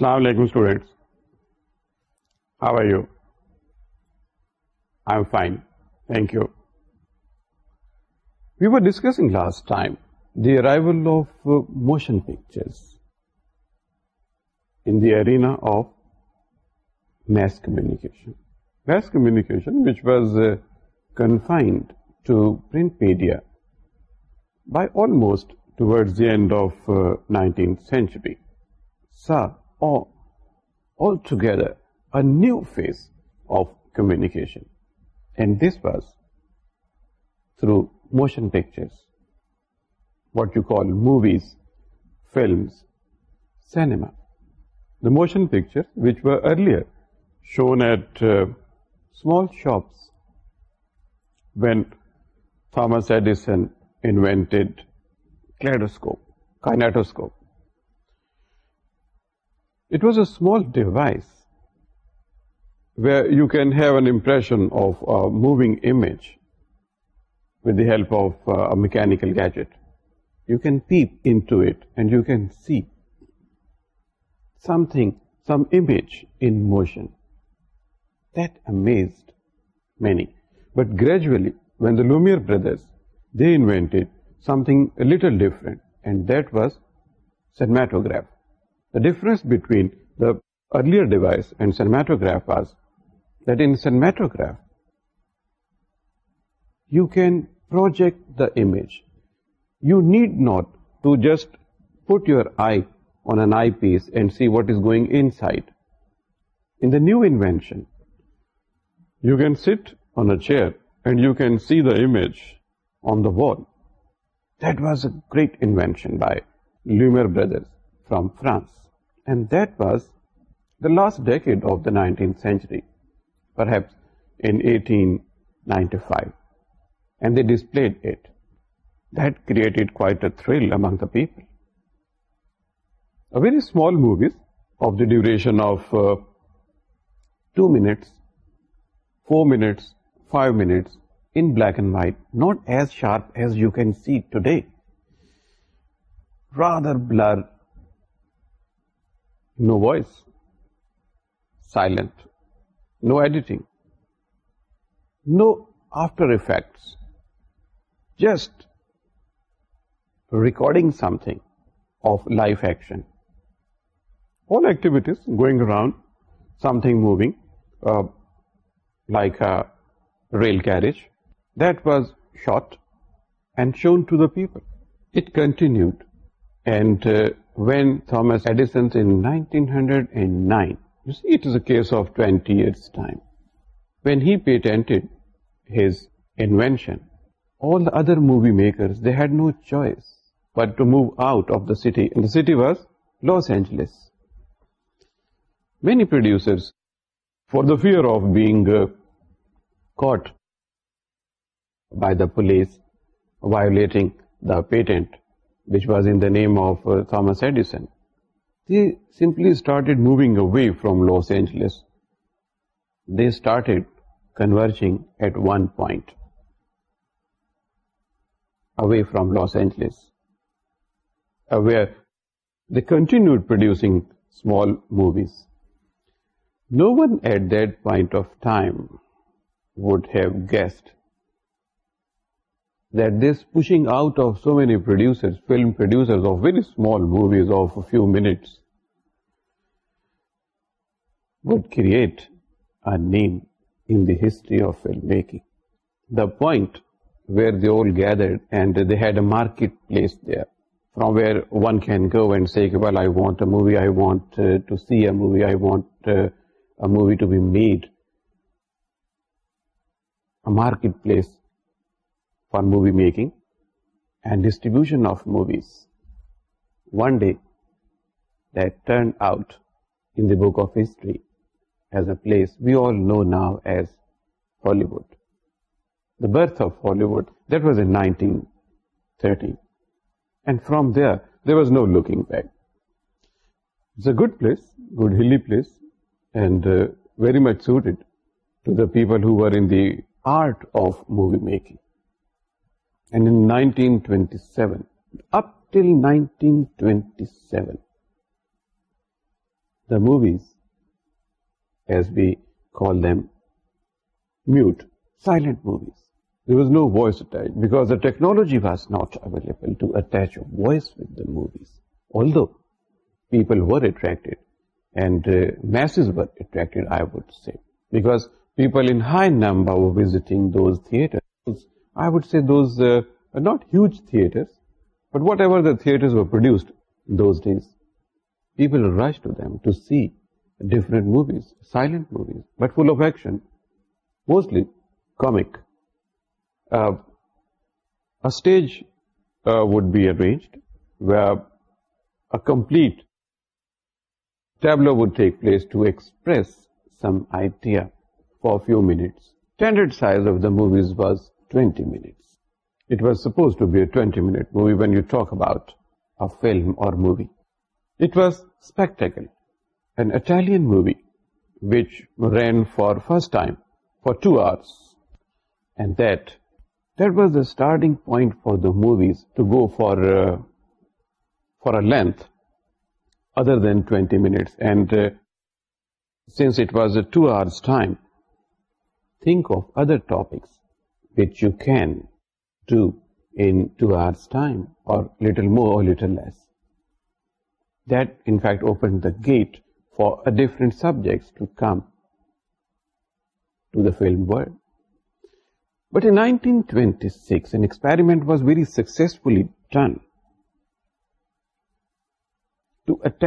السلام علیکم students are you I am fine thank you we are discussing last time the arrival of motion pictures in the arena of mass communication mass communication which was confined to print media by almost towards the end of nineteenth century س or altogether a new phase of communication. And this was through motion pictures, what you call movies, films, cinema. The motion pictures which were earlier shown at uh, small shops. When Thomas Edison invented kaleidoscope, kinetoscope, it was a small device where you can have an impression of a moving image with the help of uh, a mechanical gadget. You can peep into it and you can see something, some image in motion. That amazed many. But gradually, when the Lumiere brothers, they invented something a little different, and that was cinematograph. The difference between the earlier device and cinematograph was that in cinematograph, you can project the image. You need not to just put your eye on an eyepiece and see what is going inside. In the new invention, you can sit on a chair and you can see the image on the wall. That was a great invention by Lumière brothers from France. This the last decade ninety five the three small movies of the duration of two minutes four minutes five minutes in black and white not as sharp as you can see today rather blur No voice, silent, no editing, no after effects, just recording something of live action. All activities going around, something moving, uh, like a rail carriage, that was shot and shown to the people. It continued other movie makers choice but to move out of the city city was Los Angeles many producer for the fear of being caught by the police violating the patent which was in the name of uh, Thomas Edison, they simply started moving away from Los Angeles. They started converging at one point away from Los Angeles, uh, where they continued producing small movies. No one at that point of time would have guessed this pushing out of so many producer film they had place from where one can go and sector for movie making and distribution of movies. One day, that turned out in the book of history as a place we all know now as Hollywood. The birth of Hollywood, that was in 1930. And from there was no looking back. It's a good place, good hilly place, and uh, very much suited to the people who were in the art of movie making. Up till twenty sevens call them mute silent movies there was no voice a technology was not available those تھے I would say those uh, are not huge theaters, but whatever the theaters were produced in those days, people rushed to them to see different movies, silent movies, but full of action, mostly comic. Uh, a stage uh, would be arranged where a complete tableau would take place to express some idea for a few minutes. Standard size of the movies was film spectacle at all movie which ran for first time for two hours that's the starting point for the movies to go for further other than twenty minutes and since was a two hour time think of other topics you can two hours time or little more little less then that open the gate for different subject but nineteen twenty six experiment was very successfully done to it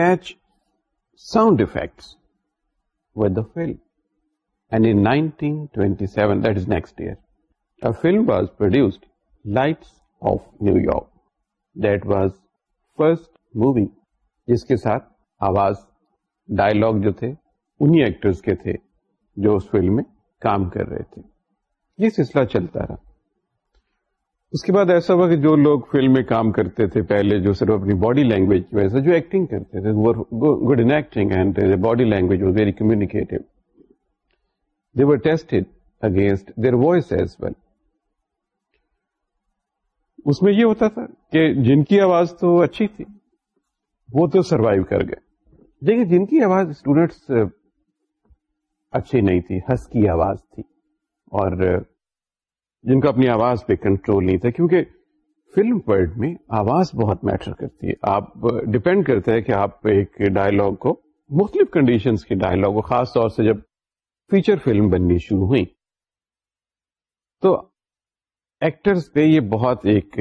sound effect nineteen twenty seven دیکھ year film was produced Lights of New York that was first movie جس کے ساتھ آواز dialog جو تھے انہی actors کے تھے جو فلم میں کام کر رہے تھے یہ سلسلہ چلتا رہا اس کے بعد ایسا ہوا کہ جو لوگ فلم میں کام کرتے تھے پہلے جو صرف اپنی باڈی لینگویج جو ایکٹنگ کرتے تھے good in acting body language was very test against their voice as well اس میں یہ ہوتا تھا کہ جن کی آواز تو اچھی تھی وہ تو سروائو کر گئے لیکن جن کی آواز اسٹوڈینٹس اچھی نہیں تھی ہنس کی آواز تھی اور جن کو اپنی آواز پہ کنٹرول نہیں تھا کیونکہ فلم ورلڈ میں آواز بہت میٹر کرتی ہے آپ ڈپینڈ کرتے ہیں کہ آپ ایک ڈائلگ کو مختلف کنڈیشنز کے ڈائلگ کو خاص طور سے جب فیچر فلم بننی شروع ہوئی تو ایکٹرس پہ یہ بہت ایک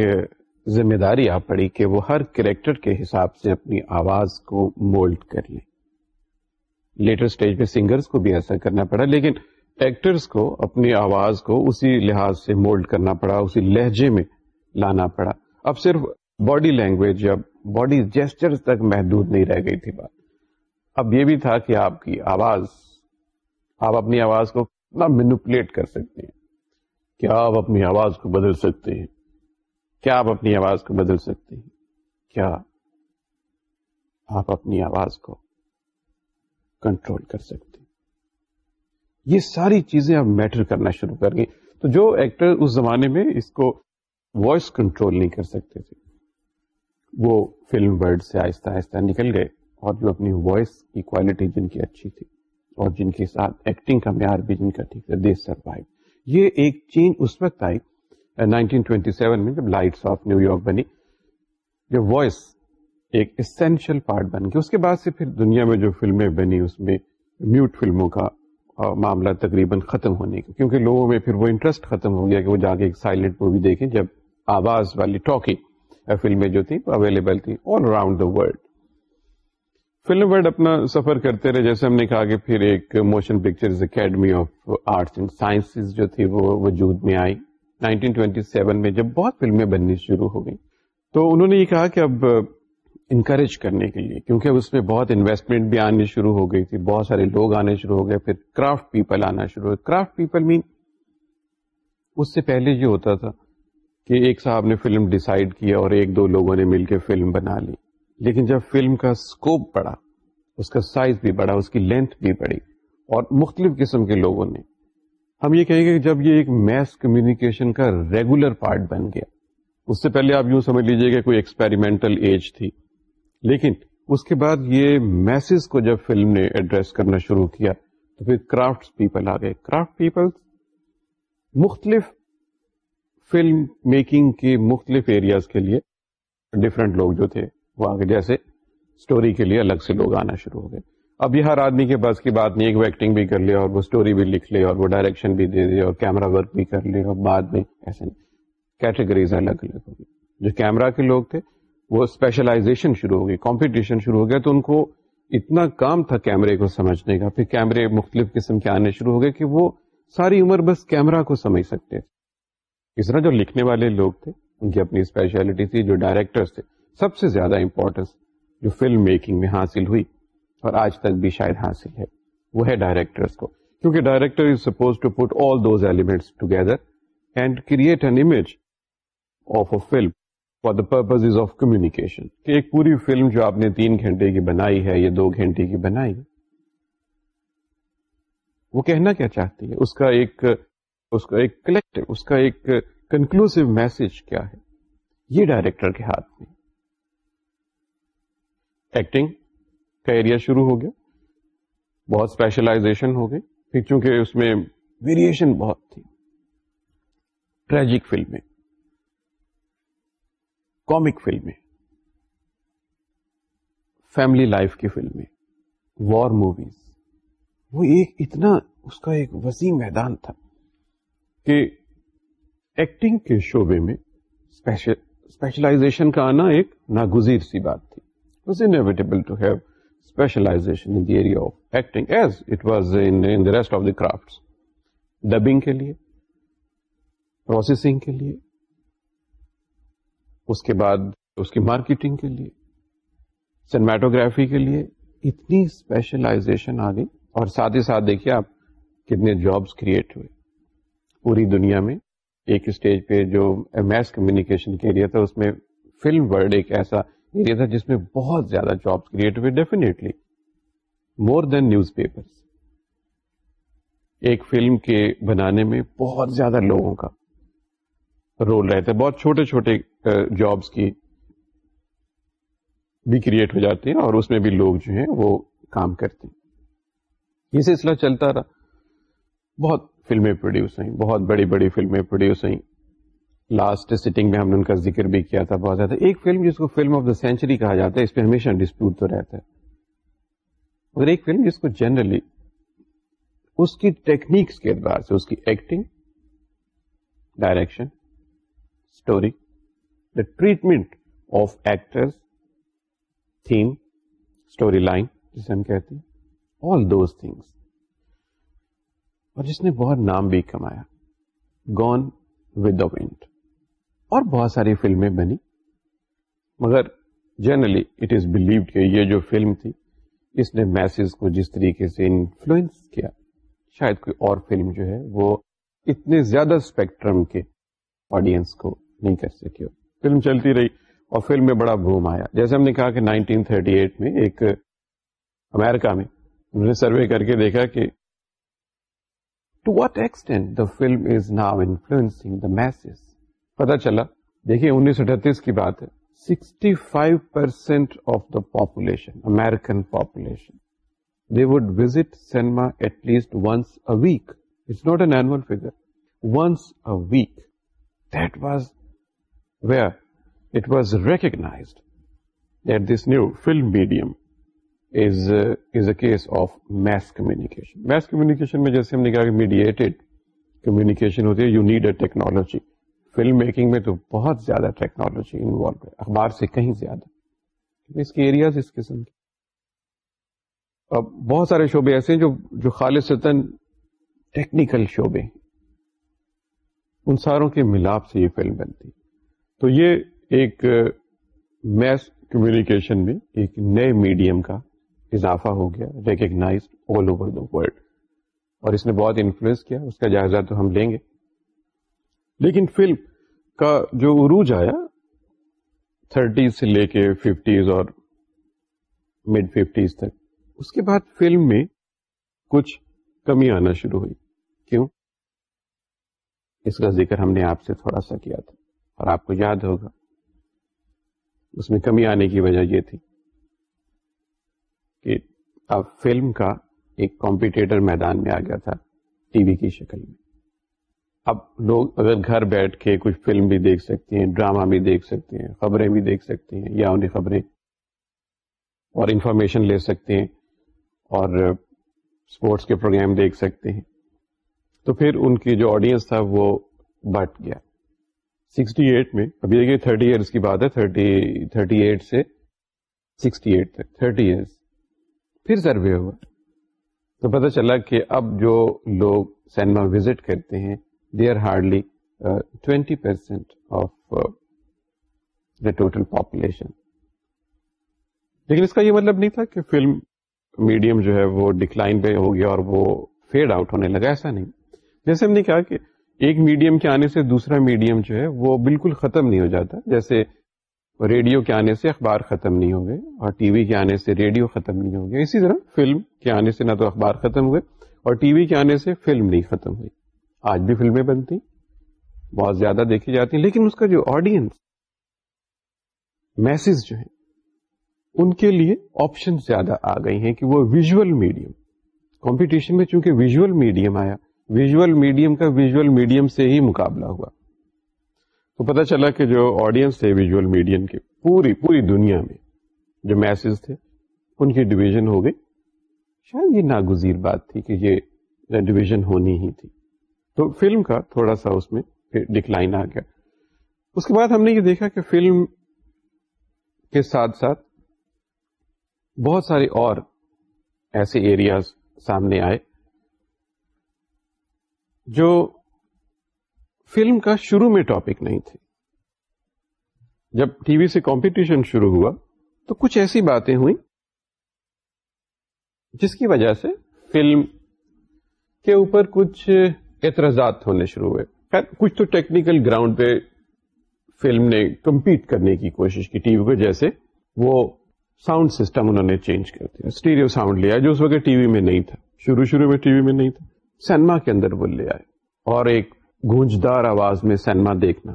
ذمہ داری آ پڑی کہ وہ ہر کریکٹر کے حساب سے اپنی آواز کو مولڈ کر لیں لیٹر اسٹیج پہ سنگرز کو بھی ایسا کرنا پڑا لیکن ایکٹرس کو اپنی آواز کو اسی لحاظ سے مولڈ کرنا پڑا اسی لہجے میں لانا پڑا اب صرف باڈی لینگویج یا باڈی جیسچر تک محدود نہیں رہ گئی تھی بات اب یہ بھی تھا کہ آپ کی آواز آپ اپنی آواز کو کتنا مینوپولیٹ کر سکتے ہیں کیا آپ اپنی آواز کو بدل سکتے ہیں کیا آپ اپنی آواز کو بدل سکتے ہیں کیا آپ اپنی آواز کو کنٹرول کر سکتے ہیں یہ ساری چیزیں اب میٹر کرنا شروع کر گئی تو جو ایکٹر اس زمانے میں اس کو وائس کنٹرول نہیں کر سکتے تھے وہ فلم ورلڈ سے آہستہ آہستہ نکل گئے اور جو اپنی وائس کی کوالٹی جن کی اچھی تھی اور جن کے ساتھ ایکٹنگ کا معیار بھی جن کا ٹھیک تھا دے سروائو یہ ایک چینج اس وقت آئی نائنٹین میں جب لائٹس آف نیو یارک بنی جب وائس ایک اسینشیل پارٹ بن گیا اس کے بعد سے پھر دنیا میں جو فلمیں بنی اس میں میوٹ فلموں کا معاملہ تقریباً ختم ہونے کا کیونکہ لوگوں میں پھر وہ انٹرسٹ ختم ہو گیا کہ وہ جا کے ایک سائلنٹ مووی دیکھیں جب آواز والی ٹاکنگ فلمیں جو تھیں اویلیبل تھیں all around the world film world اپنا سفر کرتے رہے جیسے ہم نے کہا کہ پھر ایک motion picture academy of arts and sciences جو تھی وہ وجود میں آئی 1927 میں جب بہت فلمیں بننی شروع ہو گئی تو انہوں نے یہ کہا کہ اب انکریج کرنے کے لیے کیونکہ اس میں بہت انویسٹمنٹ بھی آنی شروع ہو گئی تھی بہت سارے لوگ آنے شروع ہو گئے پھر کرافٹ پیپل آنا شروع ہو کرافٹ پیپل مین اس سے پہلے یہ ہوتا تھا کہ ایک صاحب نے فلم ڈیسائیڈ کیا اور ایک دو لوگوں نے مل کے فلم بنا لی لیکن جب فلم کا اسکوپ بڑا اس کا سائز بھی بڑا اس کی لینتھ بھی بڑی اور مختلف قسم کے لوگوں نے ہم یہ کہیں گے کہ جب یہ ایک میس کمیونیکیشن کا ریگولر پارٹ بن گیا اس سے پہلے آپ یوں سمجھ لیجئے کہ کوئی ایکسپیریمنٹل ایج تھی لیکن اس کے بعد یہ میسز کو جب فلم نے ایڈریس کرنا شروع کیا تو پھر کرافٹ پیپل آ گئے کرافٹ پیپل مختلف فلم میکنگ کے مختلف ایریاز کے لیے ڈفرینٹ لوگ جو تھے وہاں کے جیسے اسٹوری کے لیے الگ سے لوگ آنا شروع ہو گئے اب یہ ہر آدمی کے بس کی بات نہیں ایک وہ ایکٹنگ بھی کر لیا اور وہ اسٹوری بھی لکھ لے اور وہ ڈائریکشن بھی دے دے اور کیمرا ورک بھی کر لیا اور بعد میں ایسے نہیں کیٹیگریز الگ الگ ہو گئی جو کیمرا کے لوگ تھے وہ اسپیشلائزیشن شروع ہو گئی کمپٹیشن شروع ہو گیا تو ان کو اتنا کام تھا کیمرے کو سمجھنے کا پھر کیمرے مختلف قسم کے آنے شروع ہو گئے کہ وہ ساری عمر بس کیمرا کو سمجھ سکتے تھے اس طرح جو لکھنے والے لوگ تھے ان کی اپنی اسپیشلٹی تھی جو ڈائریکٹرس تھے سب سے زیادہ امپورٹینس جو فلم میکنگ میں حاصل ہوئی اور آج تک بھی شاید حاصل ہے وہ ہے ڈائریکٹرس کو کیونکہ director is suppose to put all those elements together and create an image of a film for the purpose of communication کہ ایک پوری فلم جو آپ نے تین گھنٹے کی بنائی ہے یا دو گھنٹے کی بنائی وہ کہنا کیا چاہتی ہے اس کا ایک اس کا ایک کلیکٹ اس کا ایک کنکلوسو میسج کیا ہے یہ ڈائریکٹر کے ہاتھ میں ایکٹنگ کا ایریا شروع ہو گیا بہت اسپیشلائزیشن ہو گئی پھر چونکہ اس میں ویریشن بہت تھی ٹریجک فلمیں کامک فلمیں فیملی لائف کی فلمیں وار موویز وہ ایک اتنا اس کا ایک وسیع میدان تھا کہ ایکٹنگ کے شعبے میں اسپیشلائزیشن کا آنا ایک ناگزیر سی بات تھی was inevitable to have specialization in the area of acting as it was in, in the rest of the crafts. Dubbing ke liye, processing ke liye, اس کے بعد اس کی مارکیٹنگ کے لیے سینمیٹوگرافی کے لیے اتنی اسپیشلائزیشن آ گئی اور ساتھ ہی ساتھ دیکھیے آپ کتنے جابس کریٹ ہوئے پوری دنیا میں ایک اسٹیج پہ جو میس کمیونیکیشن کے لیے تھا اس میں فلم ورڈ ایک ایسا ایریا تھا جس میں بہت زیادہ جاب کریٹ ہوئے definitely more than news paper film کے بنانے میں بہت زیادہ لوگوں کا رول رہتا ہے بہت چھوٹے چھوٹے جابس کی بھی کریٹ ہو جاتے ہیں اور اس میں بھی لوگ جو ہیں وہ کام کرتے ہیں یہ سلسلہ چلتا رہا بہت فلمیں پروڈیوس بہت بڑی بڑی فلمیں پروڈیوس لاسٹ سٹنگ میں ہم نے ان کا ذکر بھی کیا تھا بہت زیادہ ایک فلم جس کو فلم آف دا سینچری کہا جاتا ہے اس پہ ہمیشہ ڈسپیوٹ تو رہتا ہے اور ایک فلم جس کو جنرلی اس کی ٹیکنیکس کے اعتبار سے اس کی acting direction story the treatment of actor theme story line جسے ہم کہتے ہیں آل دوز تھنگس اور جس نے بہت نام بھی کمایا گون ود دا ونڈ اور بہت ساری فلمیں بنی مگر جنرلی اٹ از بلیوڈ کہ یہ جو فلم تھی اس نے میسز کو جس طریقے سے انفلوئنس کیا شاید کوئی اور فلم جو ہے وہ اتنے زیادہ اسپیکٹرم کے آڈینس کو نہیں کر سکے چلتی رہی اور فلم میں بڑا بھوم آیا جیسے ہم نے کہا کہ 1938 میں ایک امیرکا میں انہوں نے سروے کر کے دیکھا کہ to what the film is now influencing the masses پتا چلا دیکھیے انیس سو اٹھتیس کی بات ہے sixty five percent of the population American population they would visit cinema at least once a week it's not an normal figure once a week that was where it was that this new film medium is is a case of mass communication mass communication میں جیسے ہم نے کہا کہ mediated communication ہوتی ہے you need a technology film making میں تو بہت زیادہ ٹیکنالوجی انوالو ہے اخبار سے کہیں زیادہ اس کے ایریاز اس قسم کے اب بہت سارے شعبے ایسے ہیں جو جو ٹیکنیکل شعبے ہیں ان ساروں کے ملاپ سے یہ فلم بنتی تو یہ ایک میس کمیونیکیشن میں ایک نئے میڈیم کا اضافہ ہو گیا recognise all over the world اور اس نے بہت انفلوئنس کیا اس کا جائزہ تو ہم لیں گے لیکن فلم کا جو عروج آیا تھرٹیز سے لے کے ففٹیز اور مڈ ففٹیز تک اس کے بعد فلم میں کچھ کمی آنا شروع ہوئی کیوں اس کا ذکر ہم نے آپ سے تھوڑا سا کیا تھا اور آپ کو یاد ہوگا اس میں کمی آنے کی وجہ یہ تھی کہ اب فلم کا ایک کمپیٹیٹر میدان میں آ گیا تھا ٹی وی کی شکل میں اب لوگ اگر گھر بیٹھ کے کچھ فلم بھی دیکھ سکتے ہیں ڈراما بھی دیکھ سکتے ہیں خبریں بھی دیکھ سکتے ہیں یا انہیں خبریں اور انفارمیشن لے سکتے ہیں اور اسپورٹس کے پروگرام دیکھ سکتے ہیں تو پھر ان کی جو آڈینس تھا وہ بٹ گیا سکسٹی ایٹ میں ابھی دیکھیے تھرٹی ایئرس کی بات ہے تھرٹی تھرٹی ایٹ سے سکسٹی ایٹ تک تھرٹی ایئرس پھر سروے ہوا تو پتہ چلا کہ اب جو لوگ سینما وزٹ کرتے ہیں they are hardly twenty percent of the total population لیکن اس کا یہ مطلب نہیں تھا کہ فلم میڈیم جو ہے وہ ڈکلائن پہ ہو گیا اور وہ فیڈ آؤٹ ہونے لگا ایسا نہیں جیسے ہم نے کہا کہ ایک میڈیم کے آنے سے دوسرا میڈیم جو ہے وہ بالکل ختم نہیں ہو جاتا جیسے ریڈیو کے آنے سے اخبار ختم نہیں ہو گئے اور ٹی وی کے آنے سے ریڈیو ختم نہیں ہو گیا اسی طرح فلم کے آنے سے نہ تو اخبار ختم ہوئے اور ٹی وی کے آنے سے فلم نہیں ختم ہوئی آج بھی فلمیں بنتی بہت زیادہ دیکھی جاتی ہیں لیکن اس کا جو آڈینس میسز جو ہیں ان کے لیے آپشن زیادہ آ گئی ہیں کہ وہ ویژل میڈیم کمپٹیشن میں چونکہ ویژول میڈیم آیا ویژول میڈیم کا ویژل میڈیم سے ہی مقابلہ ہوا تو پتا چلا کہ جو آڈینس تھے ویژول میڈیم کے پوری پوری دنیا میں جو میسز تھے ان کی ڈویژن ہو گئی شاید یہ ناگزیر بات تھی کہ یہ ڈویژن ہونی ہی تھی تو فلم کا تھوڑا سا اس میں ڈکلائن آ گیا اس کے بعد ہم نے یہ دیکھا کہ فلم کے ساتھ ساتھ بہت سارے اور ایسے ایریاز سامنے آئے جو فلم کا شروع میں ٹاپک نہیں تھے جب ٹی وی سے کمپٹیشن شروع ہوا تو کچھ ایسی باتیں ہوئی جس کی وجہ سے فلم کے اوپر کچھ اعتراضات ہونے شروع ہوئے خیر کچھ تو ٹیکنیکل گراؤنڈ پہ فلم نے کمپیٹ کرنے کی کوشش کی ٹی وی پہ جیسے وہ ساؤنڈ سسٹم انہوں نے چینج کر دیا اسٹیریو ساؤنڈ لیا جو اس وقت ٹی وی میں نہیں تھا شروع شروع میں ٹی وی میں نہیں تھا سینما کے اندر وہ لے آئے اور ایک گونجدار آواز میں سینما دیکھنا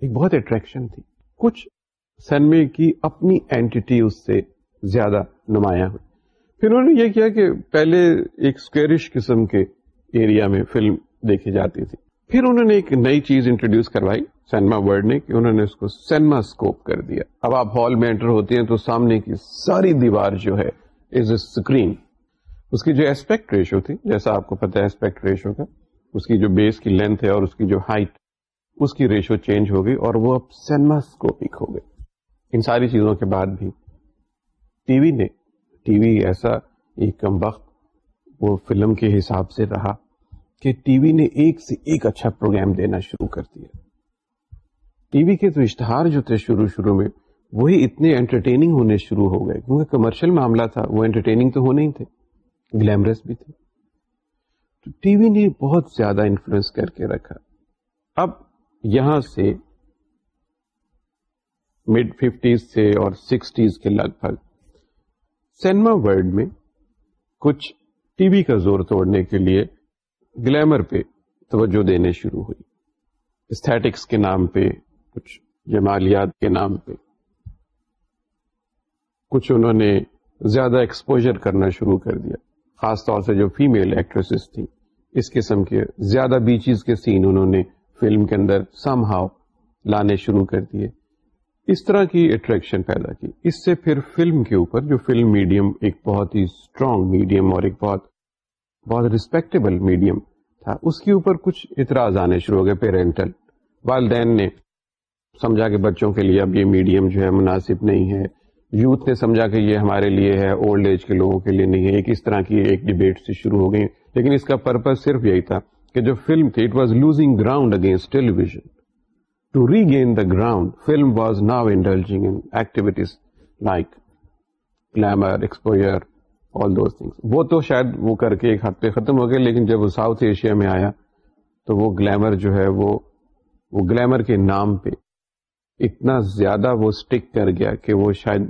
ایک بہت اٹریکشن تھی کچھ سینمے کی اپنی اینٹی اس سے زیادہ نمایاں ہوئی پھر انہوں نے یہ کیا کہ پہلے ایک اسکویرش قسم کے ایریا میں فلم دیکھی جاتی تھی پھر انہوں نے ایک نئی چیز انٹروڈیوس کروائی سینما ورڈ نے کہ انہوں نے اس کو سینما اسکوپ کر دیا اب آپ ہال میں انٹر ہوتے ہیں تو سامنے کی ساری دیوار جو ہے از اے اسکرین اس کی جو اسپیکٹ ریشو تھی جیسا آپ کو پتا ہے ریشو کا اس کی جو بیس کی لینتھ ہے اور اس کی جو ہائٹ اس کی ریشو چینج ہو گئی اور وہ اب سینما اسکوپک ہو گئی ان ساری چیزوں کے بعد بھی ٹی وی نے ٹی وی ایسا ایک کم وقت وہ فلم کے حساب سے رہا کہ ٹی وی نے ایک سے ایک اچھا پروگرام دینا شروع کر دیا ٹی وی کے تو اشتہار جو تھے شروع شروع میں وہی اتنے انٹرٹیننگ ہونے شروع ہو گئے کیونکہ کمرشل معاملہ تھا وہ انٹرٹیننگ تو ہونے ہی تھے گلیمرس بھی تھے ٹی وی نے بہت زیادہ انفلوئنس کر کے رکھا اب یہاں سے مڈ ففٹیز سے اور سکسٹیز کے لگ بھگ سینما ورلڈ میں کچھ ٹی وی کا زور توڑنے کے لیے گلیمر پہ توجہ دینے شروع ہوئی استھیٹکس کے نام پہ کچھ جمالیات کے نام پہ کچھ انہوں نے زیادہ ایکسپوجر کرنا شروع کر دیا خاص طور سے جو فیمیل ایکٹریس تھی اس قسم کے زیادہ بیچیز کے سین انہوں نے فلم کے اندر سم ہاؤ لانے شروع کر دیے اس طرح کی اٹریکشن پیدا کی اس سے پھر فلم کے اوپر جو فلم میڈیم ایک بہت ہی اسٹرانگ میڈیم اور ایک بہت بہت ریسپیکٹیبل میڈیم تھا اس کے اوپر کچھ اعتراض آنے شروع ہو گئے پیرنٹل والدین نے سمجھا کہ بچوں کے لیے اب یہ میڈیم جو ہے مناسب نہیں ہے یوتھ نے سمجھا کہ یہ ہمارے لیے ہے اولڈ ایج کے لوگوں کے لیے نہیں ہے ایک اس طرح کی ایک ڈبیٹ سے شروع ہو گئی لیکن اس کا پرپز صرف یہی تھا کہ جو فلم تھی it was losing ground against television to regain the ground film was now indulging in activities like glamour exposure all those things وہ تو شاید وہ کر کے ایک حد پہ ختم ہو گئے لیکن جب وہ ساؤتھ ایشیا میں آیا تو وہ گلیمر جو ہے وہ وہ گلیمر کے نام پہ اتنا زیادہ وہ اسٹک کر گیا کہ وہ شاید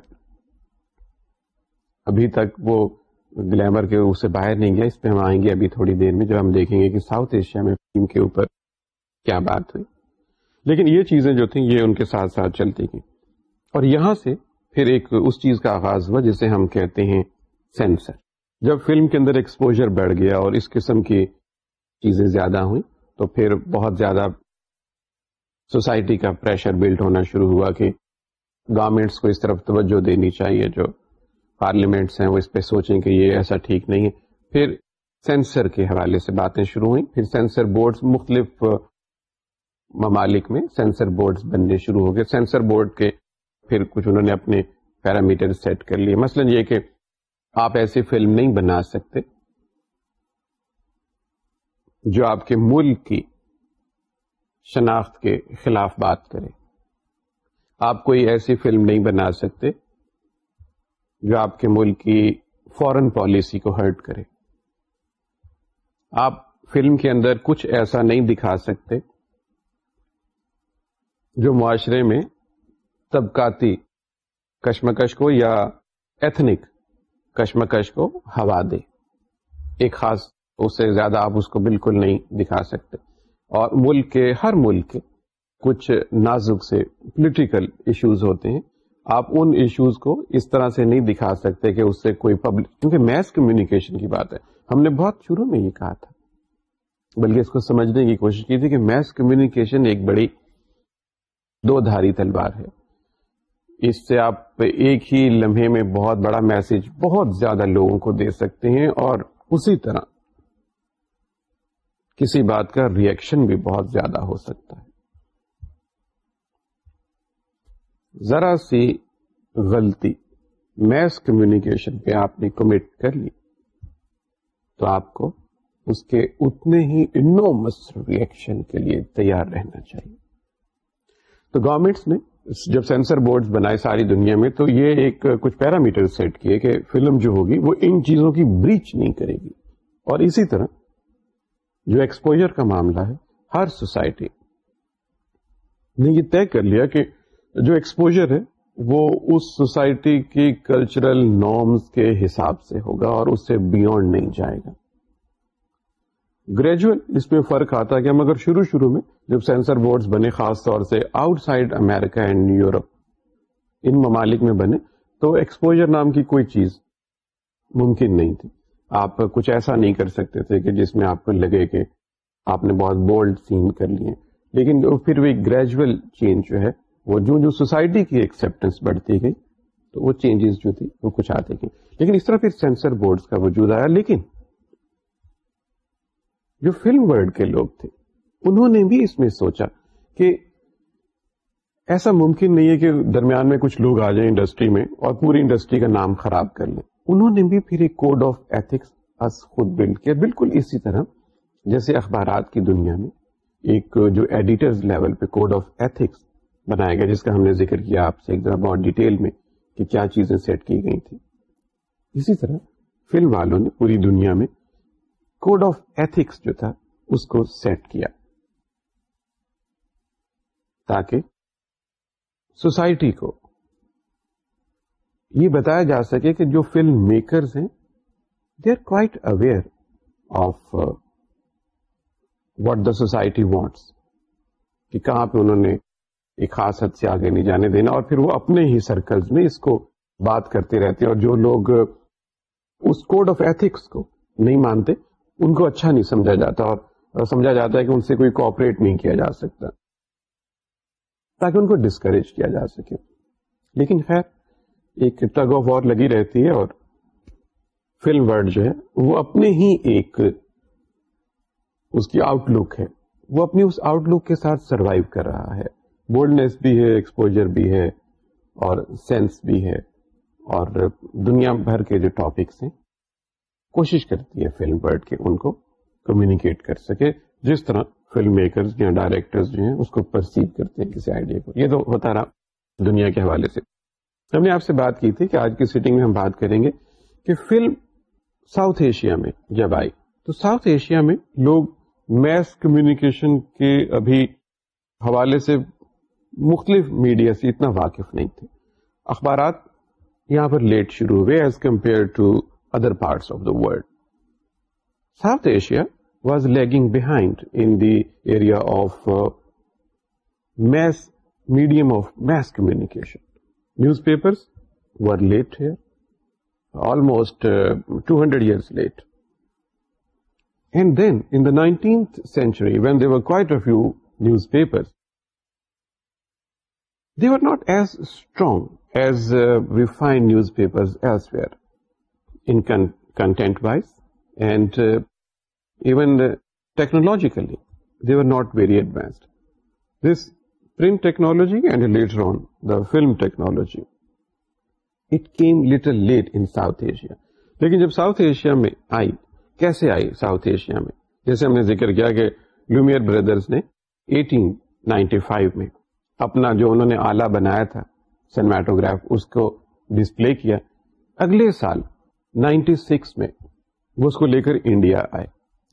ابھی تک وہ گلیمر کے اسے باہر نہیں گیا اس پہ ہم آئیں گے ابھی تھوڑی دیر میں جب ہم دیکھیں گے کہ ساؤتھ ایشیا میں فلم کے اوپر کیا بات ہوئی لیکن یہ چیزیں جو تھیں یہ ان کے ساتھ ساتھ چلتی گئیں اور یہاں سے پھر ایک اس چیز کا آغاز ہوا جسے ہم کہتے ہیں سینسر جب فلم کے اندر ایکسپوجر بڑھ گیا اور اس قسم کی چیزیں زیادہ ہوئیں تو پھر بہت زیادہ سوسائٹی کا پریشر بلڈ ہونا شروع ہوا کہ گورمنٹس کو اس طرف توجہ دینی چاہیے جو پارلیمنٹس ہیں وہ اس پہ سوچیں کہ یہ ایسا ٹھیک نہیں ہے پھر سینسر کے حوالے سے باتیں شروع ہوئیں پھر سینسر بورڈز مختلف ممالک میں سینسر بورڈز بننے شروع ہو گئے سینسر بورڈ کے پھر کچھ انہوں نے اپنے پیرامیٹر سیٹ کر لیے مثلا یہ کہ آپ ایسی فلم نہیں بنا سکتے جو آپ کے ملک کی شناخت کے خلاف بات کرے آپ کوئی ایسی فلم نہیں بنا سکتے جو آپ کے ملک کی فورن پالیسی کو ہرٹ کرے آپ فلم کے اندر کچھ ایسا نہیں دکھا سکتے جو معاشرے میں طبقاتی کشمکش کو یا ایتھنک کشمکش کو ہوا دے ایک خاص اس سے زیادہ آپ اس کو بالکل نہیں دکھا سکتے اور ملک کے ہر ملک کے کچھ نازک سے پولیٹیکل ایشوز ہوتے ہیں آپ ان ایشوز کو اس طرح سے نہیں دکھا سکتے کہ اس سے کوئی پبلک کیونکہ میس کمیونیکیشن کی بات ہے ہم نے بہت شروع میں یہ کہا تھا بلکہ اس کو سمجھنے کی کوشش کی تھی کہ میس کمیونیکیشن ایک بڑی دو دھاری تلوار ہے اس سے آپ ایک ہی لمحے میں بہت بڑا میسج بہت زیادہ لوگوں کو دے سکتے ہیں اور اسی طرح کسی بات کا ریئیکشن بھی بہت زیادہ ہو سکتا ہے ذرا سی غلطی میس کمیونیکیشن پہ آپ نے کمٹ کر لی تو آپ کو اس کے اتنے ہی انو مس ریئیکشن کے لیے تیار رہنا چاہیے تو گورمنٹس نے جب سینسر بورڈ بنائے ساری دنیا میں تو یہ ایک کچھ پیرامیٹر سیٹ کیے کہ فلم جو ہوگی وہ ان چیزوں کی بریچ نہیں کرے گی اور اسی طرح جو ایکسپوجر کا معاملہ ہے ہر سوسائٹی نے یہ طے کر لیا کہ جو ایکسپوجر ہے وہ اس سوسائٹی کی کلچرل نارمز کے حساب سے ہوگا اور اس سے بیونڈ نہیں جائے گا گریجویل اس میں فرق آتا گیا مگر شروع شروع میں جب سینسر بورڈز بنے خاص طور سے outside America and Europe ان ممالک میں بنے تو ایکسپوجر نام کی کوئی چیز ممکن نہیں تھی آپ کچھ ایسا نہیں کر سکتے تھے کہ جس میں آپ کو لگے کہ آپ نے بہت بولڈ سین کر لیے لیکن پھر وہ گریجویل چینج جو ہے وہ جو جو سوسائٹی کی ایکسپٹینس بڑھتی گئی تو وہ چینجز جو تھی وہ کچھ آتے گئے لیکن اس طرح پھر سینسر بورڈز کا وجود آیا لیکن جو فلم ورلڈ کے لوگ تھے انہوں نے بھی اس میں سوچا کہ ایسا ممکن نہیں ہے کہ درمیان میں کچھ لوگ آ جائیں انڈسٹری میں اور پوری انڈسٹری کا نام خراب کر لیں انہوں نے بھی پھر ایک کوڈ آف از خود بلڈ کیا بالکل اسی طرح جیسے اخبارات کی دنیا میں ایک جو ایڈیٹر لیول پہ کوڈ آف ایتھکس بنایا گیا جس کا ہم نے ذکر کیا آپ سے ایک ذرا بہت ڈیٹیل میں کہ کیا چیزیں سیٹ کی گئی تھیں اسی طرح فلم والوں نے پوری دنیا میں کوڈ آف ایتھکس جو تھا اس کو سیٹ کیا تاکہ سوسائٹی کو یہ بتایا جا سکے کہ جو فلم میکرز ہیں they are quite aware of what the society wants کہ کہاں پہ انہوں نے ایک خاص حد سے آگے نہیں جانے دینا اور پھر وہ اپنے ہی سرکلز میں اس کو بات کرتے رہتے اور جو لوگ uh, اس کوڈ آف ایتھکس کو نہیں مانتے ان کو اچھا نہیں سمجھا جاتا اور سمجھا جاتا ہے کہ ان سے کوئی کوپریٹ نہیں کیا جا سکتا تاکہ ان کو ڈسکریج کیا جا سکے لیکن خیر ایک ٹگ آف وار لگی رہتی ہے اور فلم ورڈ جو ہے وہ اپنے ہی ایک اس کی آؤٹ لک ہے وہ اپنی اس آؤٹ لک کے ساتھ سروائو کر رہا ہے بولڈنیس بھی ہے ایکسپوجر بھی ہے اور سینس بھی ہے اور دنیا بھر کے جو ٹاپکس ہیں کوشش کرتی ہے فلم ورڈ کے ان کو کمیونیکیٹ کر سکے جس طرح فلم میکرز یا ڈائریکٹرز جو ہیں اس کو پرسیو کرتے ہیں کسی آئیڈیا کو یہ تو ہوتا رہا دنیا کے حوالے سے ہم نے آپ سے بات کی تھی کہ آج کی سیٹنگ میں ہم بات کریں گے کہ فلم ساؤتھ ایشیا میں جب آئی تو ساؤتھ ایشیا میں لوگ میس کمیونیکیشن کے ابھی حوالے سے مختلف میڈیا سے اتنا واقف نہیں تھے اخبارات یہاں پر لیٹ شروع ہوئے as compare to other parts of the world South Asia was lagging behind in the area of uh, mass medium of mass communication. Newspapers were late here, almost uh, 200 years late. And then in the 19th century, when there were quite a few newspapers, they were not as strong as uh, refined newspapers elsewhere in content-wise, and even technologically that very advance this print technology and later on the film technology لیکن جب South Asia میں آئی کیسے آئی South Asia میں جیسے ہم نے ذکر کیا کہ لومر بردرس نے ایٹین نائنٹی فائیو میں اپنا جو انہوں نے آلہ بنایا تھا سنمیٹوگراف اس کو ڈسپلے کیا اگلے سال نائنٹی سکس میں اس کو لے کر انڈیا آئے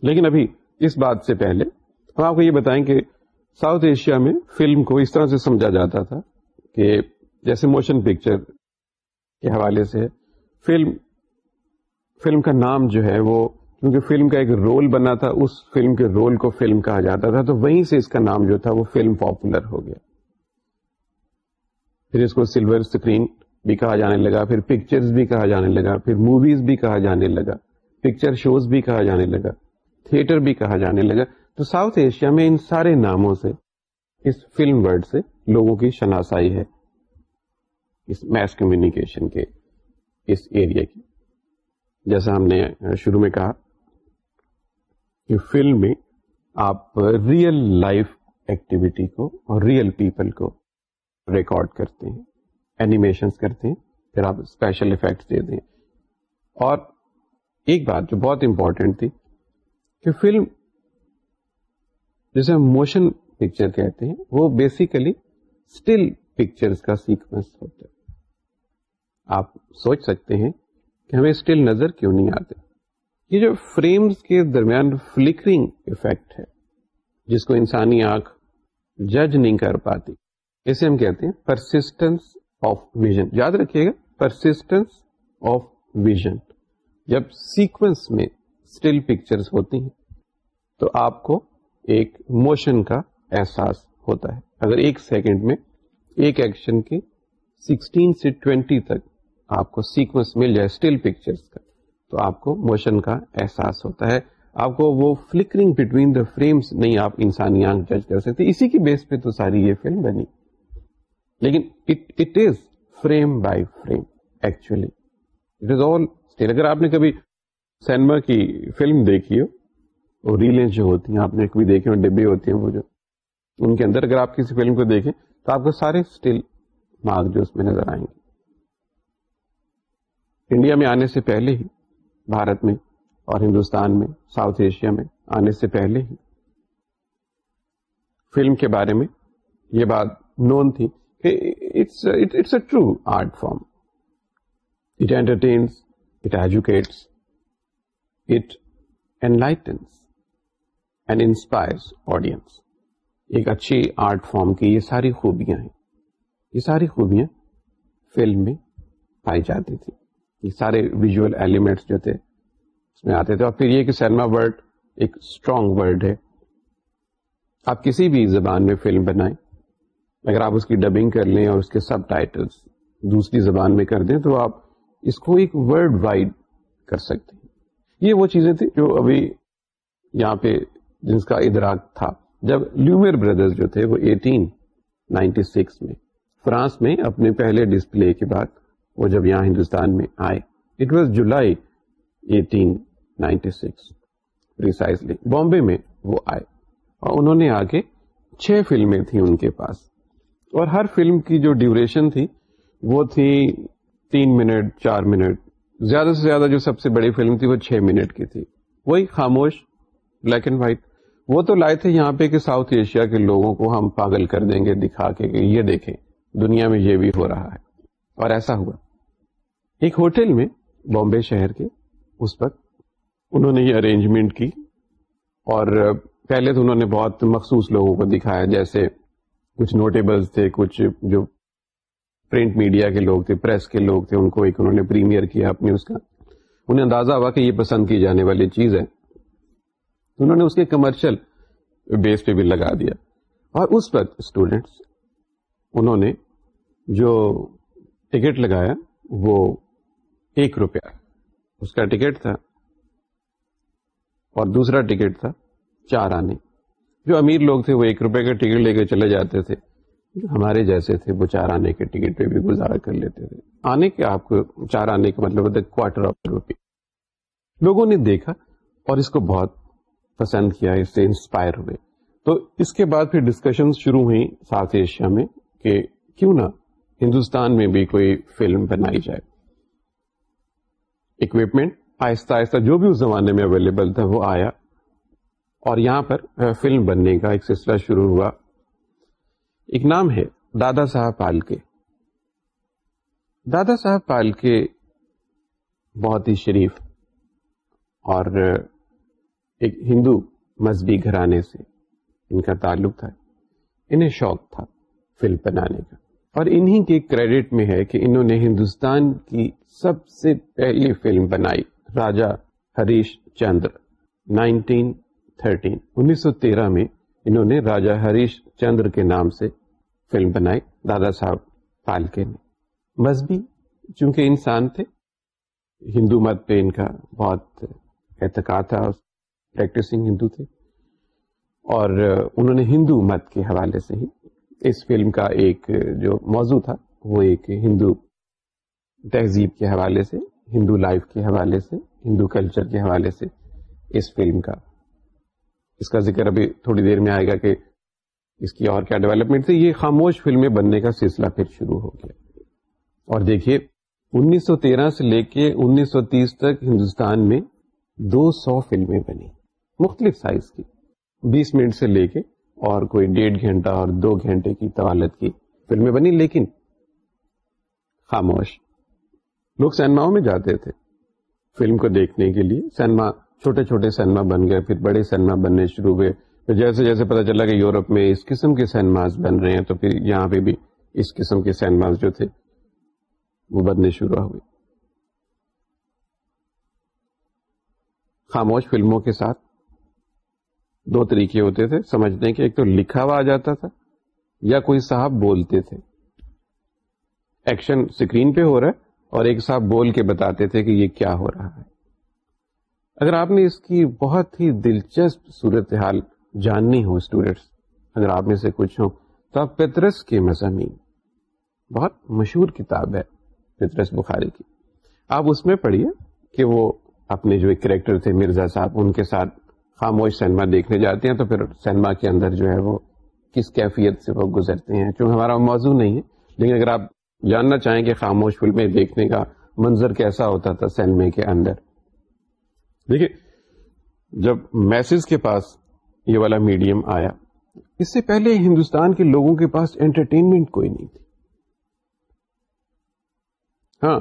لیکن ابھی اس بات سے پہلے ہم آپ کو یہ بتائیں کہ ساؤتھ ایشیا میں فلم کو اس طرح سے سمجھا جاتا تھا کہ جیسے موشن پکچر کے حوالے سے فلم فلم کا نام جو ہے وہ کیونکہ فلم کا ایک رول بنا تھا اس فلم کے رول کو فلم کہا جاتا تھا تو وہیں سے اس کا نام جو تھا وہ فلم پاپولر ہو گیا پھر اس کو سلور اسکرین بھی کہا جانے لگا پھر پکچرز بھی کہا جانے لگا پھر موویز بھی کہا جانے لگا پکچر شوز بھی کہا جانے لگا تھیٹر بھی کہا جانے لگا تو ساؤتھ ایشیا میں ان سارے ناموں سے اس فلم ورڈ سے لوگوں کی شناسائی ہے اس میس کمیونیکیشن کے اس ایریا کی جیسا ہم نے شروع میں کہا کہ فلم میں آپ ریئل لائف ایکٹیویٹی کو اور ریئل پیپل کو ریکارڈ کرتے ہیں اینیمیشنس کرتے ہیں پھر آپ اسپیشل افیکٹس دے دیں اور ایک بات جو بہت امپورٹینٹ تھی کہ فلم جسے ہم موشن پکچر کہتے ہیں وہ بیسیکلی اسٹل پکچر کا سیکوینس ہوتا ہے آپ سوچ سکتے ہیں کہ ہمیں اسٹل نظر کیوں نہیں آتے یہ جو فریمز کے درمیان فلیکرنگ افیکٹ ہے جس کو انسانی آنکھ جج نہیں کر پاتی اسے ہم کہتے ہیں پرسسٹنس آف ویژن یاد رکھیے گا پرسسٹنس آف ویژن جب سیکوینس میں اسٹل پکچرس ہوتی ہیں تو آپ کو ایک موشن کا احساس ہوتا ہے اگر ایک سیکنڈ میں ایک ایکشن کے سکسٹین سے ٹوینٹی تک آپ کو سیکوینس مل جائے اسٹل کا تو آپ کو موشن کا احساس ہوتا ہے آپ کو وہ فلکرنگ بٹوین دا فریمس نہیں آپ انسانی آنکھ جج کر سکتے اسی کی بیس پہ تو ساری یہ فلم بنی لیکن it is frame frame by actually اگر آپ نے کبھی سینما کی فلم ہو اور ریلیں جو ہوتی ہیں آپ نے ڈبے ہیں وہ جو ان کے اندر اگر آپ کسی فلم کو دیکھیں تو آپ کو سارے اسٹل مارک جو اس میں نظر آئیں گے انڈیا میں آنے سے پہلے ہی بھارت میں اور ہندوستان میں ساؤتھ ایشیا میں آنے سے پہلے ہی فلم کے بارے میں یہ بات نون تھی کہ true art form it entertains it educates it and inspires audience ایک اچھی آرٹ فارم کی یہ ساری خوبیاں ہیں یہ ساری خوبیاں فلم میں پائی جاتی تھی یہ سارے ایلیمنٹس جو تھے اس میں آتے تھے اور پھر یہ کہ سینما ورڈ ایک اسٹرانگ ورڈ ہے آپ کسی بھی زبان میں فلم بنائیں اگر آپ اس کی ڈبنگ کر لیں اور اس کے سب ٹائٹلس دوسری زبان میں کر دیں تو آپ اس کو ایک ورلڈ وائڈ کر سکتے یہ وہ چیزیں تھیں جو ابھی یہاں پہ جس کا ادراک تھا جب لیومیر بردرز جو تھے وہ ایٹین نائنٹی سکس میں فرانس میں اپنے پہلے ڈسپلے کے بعد وہ جب یہاں ہندوستان میں آئے it was July six precisely Bombay میں وہ آئے اور انہوں نے آگے چھ فلمیں تھیں ان کے پاس اور ہر فلم کی جو ڈیوریشن تھی وہ تھی تین منٹ چار منٹ زیادہ سے زیادہ جو سب سے بڑی فلم تھی وہ چھ منٹ کی تھی وہی خاموش بلیک اینڈ وائٹ وہ تو لائے تھے یہاں پہ کہ ساؤتھ ایشیا کے لوگوں کو ہم پاگل کر دیں گے دکھا کے کہ یہ دیکھیں دنیا میں یہ بھی ہو رہا ہے اور ایسا ہوا ایک ہوٹل میں بامبے شہر کے اس وقت انہوں نے یہ ارینجمنٹ کی اور پہلے تو انہوں نے بہت مخصوص لوگوں کو دکھایا جیسے کچھ نوٹیبلس تھے کچھ جو پرنٹ میڈیا کے لوگ تھے پریس کے لوگ تھے ان کو ایک انہوں نے پریمیئر کیا اپنے اس کا انہیں اندازہ ہوا کہ یہ پسند کی جانے والی چیز ہے انہوں نے اس کے کمرشل بیس پہ بھی لگا دیا اور اس وقت اسٹوڈینٹس انہوں نے جو ٹکٹ لگایا وہ ایک روپیہ اس کا ٹکٹ تھا اور دوسرا ٹکٹ تھا چار آنے جو امیر لوگ تھے وہ ایک روپے کا ٹکٹ لے کے چلے جاتے تھے ہمارے جیسے تھے وہ چار آنے کے ٹکٹ پہ بھی گزارا کر لیتے تھے آنے کے آپ کو چار آنے کا مطلب کوارٹر آف روپی لوگوں نے دیکھا اور اس کو بہت پسند کیا اس سے انسپائر ہوئے تو اس کے بعد پھر ڈسکشن شروع ہوئی ساؤتھ ایشیا میں کہ کیوں نہ ہندوستان میں بھی کوئی فلم بنائی جائے اکوپمنٹ آہستہ آہستہ جو بھی اس زمانے میں اویلیبل تھا وہ آیا اور یہاں پر فلم بننے کا ایک سلسلہ شروع ہوا ایک نام ہے دادا صاحب پالکے دادا صاحب پال کے بہت ہی شریف اور ایک ہندو مذہبی گھرانے سے ان کا تعلق تھا انہیں شوق تھا فلم بنانے کا اور انہی کے کریڈٹ میں ہے کہ انہوں نے ہندوستان کی سب سے پہلی فلم بنائی راجا ہریش چندر نائنٹین تھرٹین انیس سو تیرہ میں انہوں نے راجا ہریش چندر کے نام سے فلم بنائی دادا صاحب پالکے نے مذہبی چونکہ انسان تھے ہندو مت پہ ان کا بہت اعتقاد تھا پریکٹسنگ ہندو تھے اور انہوں نے ہندو مت کے حوالے سے ہی اس فلم کا ایک جو موضوع تھا وہ ایک ہندو تہذیب کے حوالے سے ہندو لائف کے حوالے سے ہندو کلچر کے حوالے سے اس فلم کا اس کا ذکر ابھی تھوڑی دیر میں آئے گا کہ اس کی اور کیا ڈیولپمنٹ تھی یہ خاموش فلمیں بننے کا سلسلہ پھر شروع ہو گیا اور دیکھیے انیس سو تیرہ سے لے کے انیس سو تیس تک ہندوستان میں دو سو فلمیں بنی مختلف سائز کی بیس منٹ سے لے کے اور کوئی ڈیڑھ گھنٹہ اور دو گھنٹے کی طوالت کی فلمیں بنی لیکن خاموش لوگ سینماؤں میں جاتے تھے فلم کو دیکھنے کے لیے سینما چھوٹے چھوٹے سینما بن گئے پھر بڑے سینما بننے شروع ہوئے تو جیسے جیسے پتا چلا کہ یورپ میں اس قسم کے سینماز بن رہے ہیں تو پھر یہاں پہ بھی اس قسم کے سینماز جو تھے وہ بننے شروع ہوئے خاموش فلموں کے ساتھ دو طریقے ہوتے تھے سمجھنے کے ایک تو لکھا ہوا آ جاتا تھا یا کوئی صاحب بولتے تھے ایکشن اسکرین پہ ہو رہا ہے اور ایک صاحب بول کے بتاتے تھے کہ یہ کیا ہو رہا ہے اگر آپ نے اس کی بہت ہی دلچسپ صورتحال جاننی ہو اسٹوڈینٹس اگر آپ میں سے کچھ تو پترس کے مضامین بہت مشہور کتاب ہے پترس بخاری کی آپ اس میں پڑھیے کہ وہ اپنے جو ایک کریکٹر تھے مرزا صاحب ان کے ساتھ خاموش سینما دیکھنے جاتے ہیں تو پھر سینما کے اندر جو ہے وہ کس کیفیت سے وہ گزرتے ہیں چونکہ ہمارا موضوع نہیں ہے لیکن اگر آپ جاننا چاہیں کہ خاموش فلمیں دیکھنے کا منظر کیسا ہوتا تھا سینمے کے اندر دیکھیے جب میسز کے پاس یہ والا میڈیم آیا اس سے پہلے ہندوستان کے لوگوں کے پاس انٹرٹینمنٹ کوئی نہیں تھی ہاں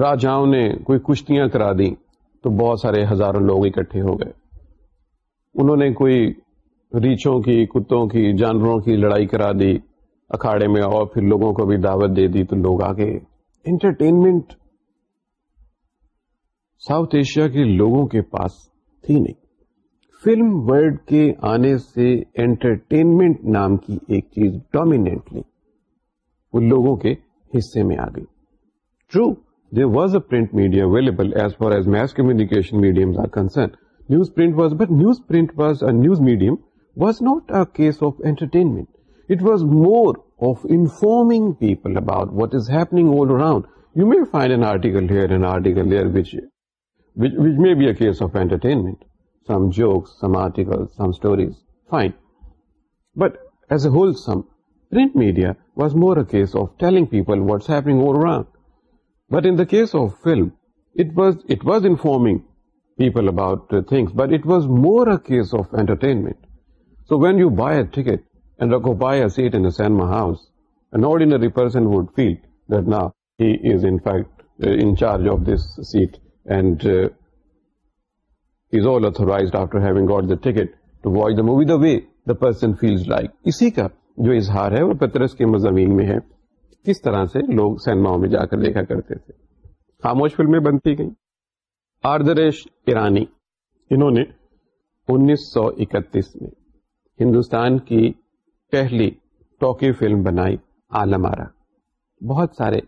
راجاؤں نے کوئی کشتیاں کرا دی تو بہت سارے ہزاروں لوگ اکٹھے ہو گئے انہوں نے کوئی ریچھوں کی کتوں کی جانوروں کی لڑائی کرا دی اکھاڑے میں اور پھر لوگوں کو بھی دعوت دے دی تو لوگ آ گئے انٹرٹینمنٹ ساؤتھ ایشیا کے لوگوں کے پاس تھی نہیں فلم ورڈ کے آنے سے انٹرٹینمنٹ نام کی ایک چیز ڈومینٹلی وہ لوگوں کے حصے میں آ گئی true there was a print media available as far as mass communication medium are concern news print was but news print was a news medium was not a case of entertainment it was more of informing people about what is happening all around you may find an article here an article here which which may be a case of entertainment some jokes fine but as a whole some purpose of film was inform people about things but was more as of entertainment so what you buy a ticket buy a seat in cinema house an ordinary person well the has in in charge of this seat and ائٹو اسی کا جو اظہار ہے کس طرح سے جا کر دیکھا کرتے تھے خاموش فلمیں بنتی گئیں آردریش ایرانی انہوں نے انیس سو اکتیس میں ہندوستان کی پہلی ٹاکی فلم بنائی آلمارا بہت سارے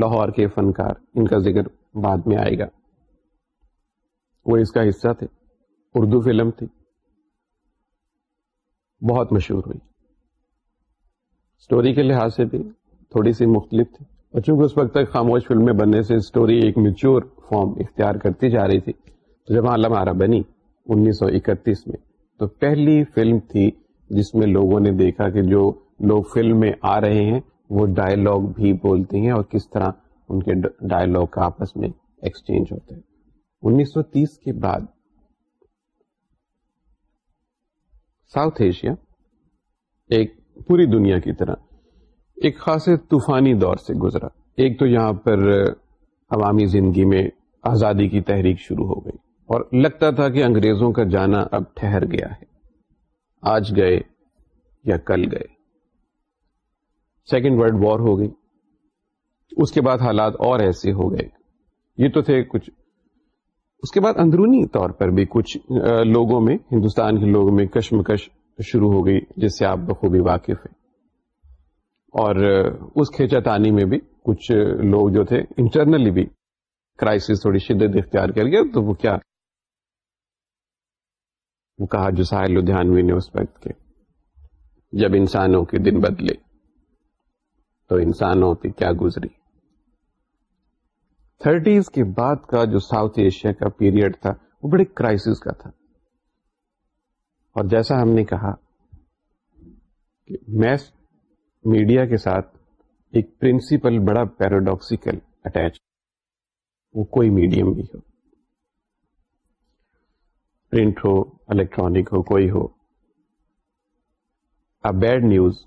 لاہور کے فنکار ان کا ذکر بعد میں آئے گا وہ اس کا حصہ تھے اردو فلم تھی بہت مشہور ہوئی اسٹوری کے لحاظ سے بھی تھوڑی سی مختلف تھی اور چونکہ اس وقت تک خاموش فلمیں بننے سے اسٹوری ایک میچور فارم اختیار کرتی جا رہی تھی تو جب عالم آرا بنی انیس سو اکتیس میں تو پہلی فلم تھی جس میں لوگوں نے دیکھا کہ جو لوگ فلم میں آ رہے ہیں وہ ڈائلگ بھی بولتے ہیں اور کس طرح ان کے ڈائلگ کا آپس میں ایکسچینج ہوتا ہے کے بعد ساؤتھ ایشیا ایک پوری دنیا کی طرح ایک خاصے طوفانی دور سے گزرا ایک تو یہاں پر عوامی زندگی میں آزادی کی تحریک شروع ہو گئی اور لگتا تھا کہ انگریزوں کا جانا اب ٹھہر گیا ہے آج گئے یا کل گئے سیکنڈ ورلڈ وار ہو گئی اس کے بعد حالات اور ایسے ہو گئے یہ تو تھے کچھ اس کے بعد اندرونی طور پر بھی کچھ لوگوں میں ہندوستان کے لوگوں میں کشمکش شروع ہو گئی جس سے آپ بخوبی واقف ہیں اور اس کھیچا تانی میں بھی کچھ لوگ جو تھے انٹرنلی بھی کرائسس تھوڑی شدت اختیار کر گیا تو وہ کیا وہ کہا جو ساحل لدھیانوی نے اس وقت کے جب انسانوں کے دن بدلے تو انسانوں کی کیا گزری تھرٹیز کے بعد کا جو ساؤتھ ایشیا کا پیریڈ تھا وہ بڑے کرائسس کا تھا اور جیسا ہم نے کہا کہ میس میڈیا کے ساتھ ایک پرنسپل بڑا پیراڈاکسیکل اٹیچ وہ کوئی میڈیم بھی ہو پرنٹ ہو الیکٹرانک ہو کوئی ہو a bad news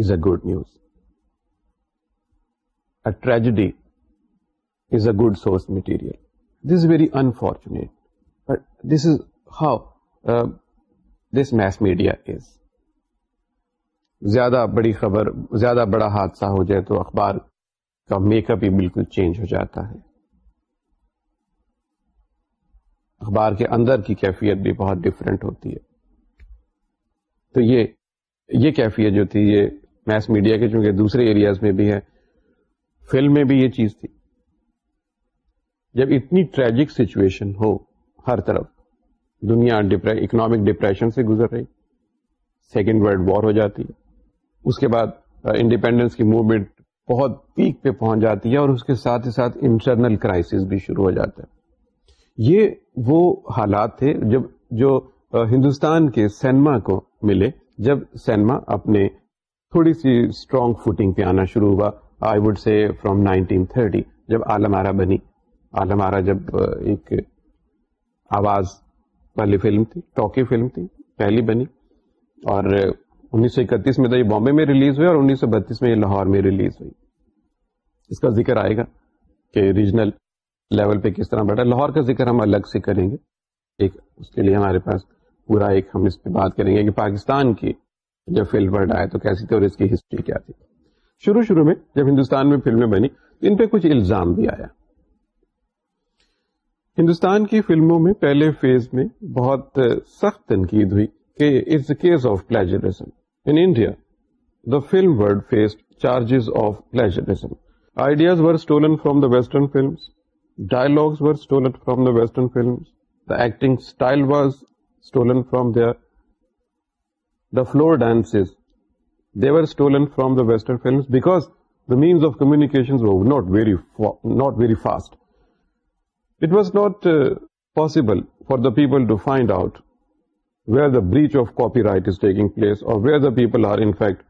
is a good news a tragedy good source material this is very unfortunate this is how this mass media is زیادہ بڑی خبر زیادہ بڑا حادثہ ہو جائے تو اخبار کا میک اپ ہی بالکل چینج ہو جاتا ہے اخبار کے اندر کی کیفیت بھی بہت ڈفرینٹ ہوتی ہے تو یہ یہ کیفیت جو تھی یہ میس میڈیا کے چونکہ دوسرے ایریاز میں بھی ہے فلم میں بھی یہ چیز تھی جب اتنی ٹریجک سچویشن ہو ہر طرف دنیا اکنامک ڈپریشن سے گزر رہی سیکنڈ ورلڈ وار ہو جاتی اس کے بعد انڈیپینڈنس کی موومنٹ بہت پیک پہ پہنچ جاتی ہے اور اس کے ساتھ ساتھ ہی انٹرنل کرائسس بھی شروع ہو جاتا ہے یہ وہ حالات تھے جب جو ہندوستان کے سینما کو ملے جب سینما اپنے تھوڑی سی اسٹرانگ فوٹنگ پہ آنا شروع ہوا آئی وڈ سے فرام نائنٹین تھرٹی جب آرا بنی ہمارا جب ایک آواز والی فلم تھی ٹاکی فلم تھی پہلی بنی اور انیس سو اکتیس میں تو یہ بامبے میں ریلیز ہوئی اور انیس سو بتیس میں یہ لاہور میں ریلیز ہوئی اس کا ذکر آئے گا کہ ریجنل لیول پہ کس طرح بیٹھا لاہور کا ذکر ہم الگ سے کریں گے ایک اس کے لیے ہمارے پاس پورا ایک ہم اس پہ بات کریں گے کہ پاکستان کی جب فلم ورڈ آئے تو کیسی تھی اور اس کی ہسٹری کیا تھی شروع شروع میں جب ہندوستان میں فلمیں بنی ان پہ کچھ الزام بھی آیا ہندوستان کی فلموں میں پہلے فیز میں بہت سخت تنقید ہوئی کہ it's case of in India the film charges of plagiarism ideas were stolen from the western films dialogues from the western films the acting style was stolen from the floor dance they were stolen from the western film because the means of communication not very fast it was not possible for the people to find out where the breach of copyright is taking place or where people are in fact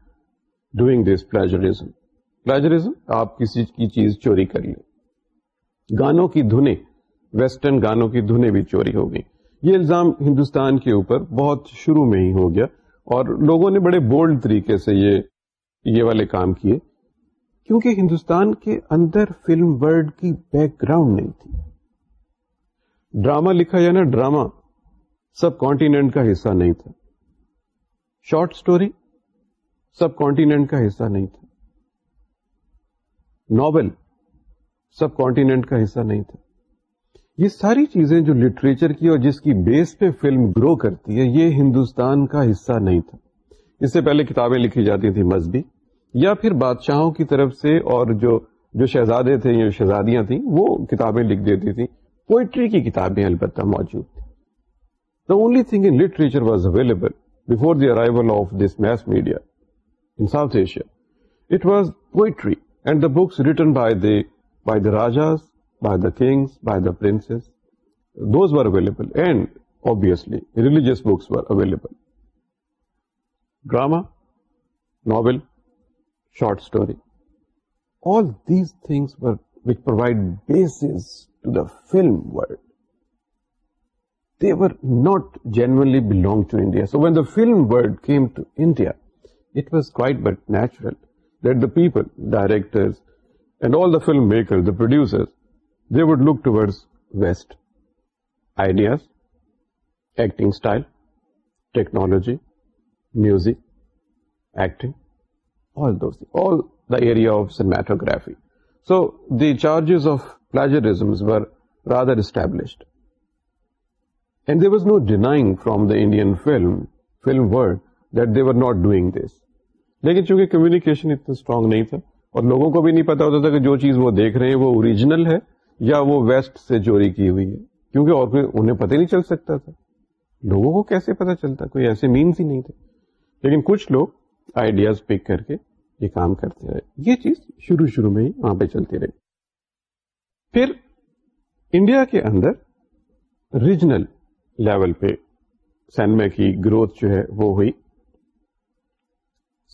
doing this please آپ کسی کی چیز چوری کر لیں گانوں کی دھنے western گانوں کی دھنے بھی چوری ہو گئی یہ الزام ہندوستان کے اوپر بہت شروع میں ہی ہو گیا اور لوگوں نے بڑے بولڈ طریقے سے یہ یہ والے کام کیے کیونکہ ہندوستان کے اندر فلم ورلڈ کی بیک گراؤنڈ نہیں تھی ڈراما لکھا جائے نا ڈراما سب کانٹیننٹ کا حصہ نہیں تھا شارٹ اسٹوری سب کانٹینٹ کا حصہ نہیں تھا ناول سب کانٹیننٹ کا حصہ نہیں تھا یہ ساری چیزیں جو لٹریچر کی اور جس کی بیس پہ فلم گرو کرتی ہے یہ ہندوستان کا حصہ نہیں تھا اس سے پہلے کتابیں لکھی جاتی تھیں مذہبی یا پھر بادشاہوں کی طرف سے اور جو جو شہزادے تھے یا شہزادیاں تھیں وہ کتابیں لکھ دیتی تھیں پوئٹری کی کتابیں البتہ موجود تھیں the only thing in literature was available before the arrival of this mass media in South Asia it was poetry and the books written by the by the rajas by the kings by the princes those were available and obviously religious books were available. Drama, novel, short story. All these things were which provide basis to the film world. They were not genuinely belonged to India. So when the film world came to India, it was quite but natural that the people, directors, and all the filmmakers, the producers, they would look towards West. Ideas, acting style, technology, music, acting, all those things, all the area of cinematography. So the charges of Indian film چونکہ communication اتنا strong نہیں تھا اور لوگوں کو بھی نہیں پتا ہوتا تھا کہ جو چیز وہ دیکھ رہے ہیں وہ اوریجنل ہے یا وہ ویسٹ سے چوری کی ہوئی ہے کیونکہ اور کوئی انہیں پتہ نہیں چل سکتا تھا لوگوں کو کیسے پتا چلتا کوئی ایسے مینس ہی نہیں تھے لیکن کچھ لوگ آئیڈیاز پک کر کے یہ کام کرتے رہے یہ چیز شروع شروع میں ہی وہاں پہ چلتی رہی پھر انڈیا کے اندر ریجنل لیول پہ سینما کی گروتھ جو ہے وہ ہوئی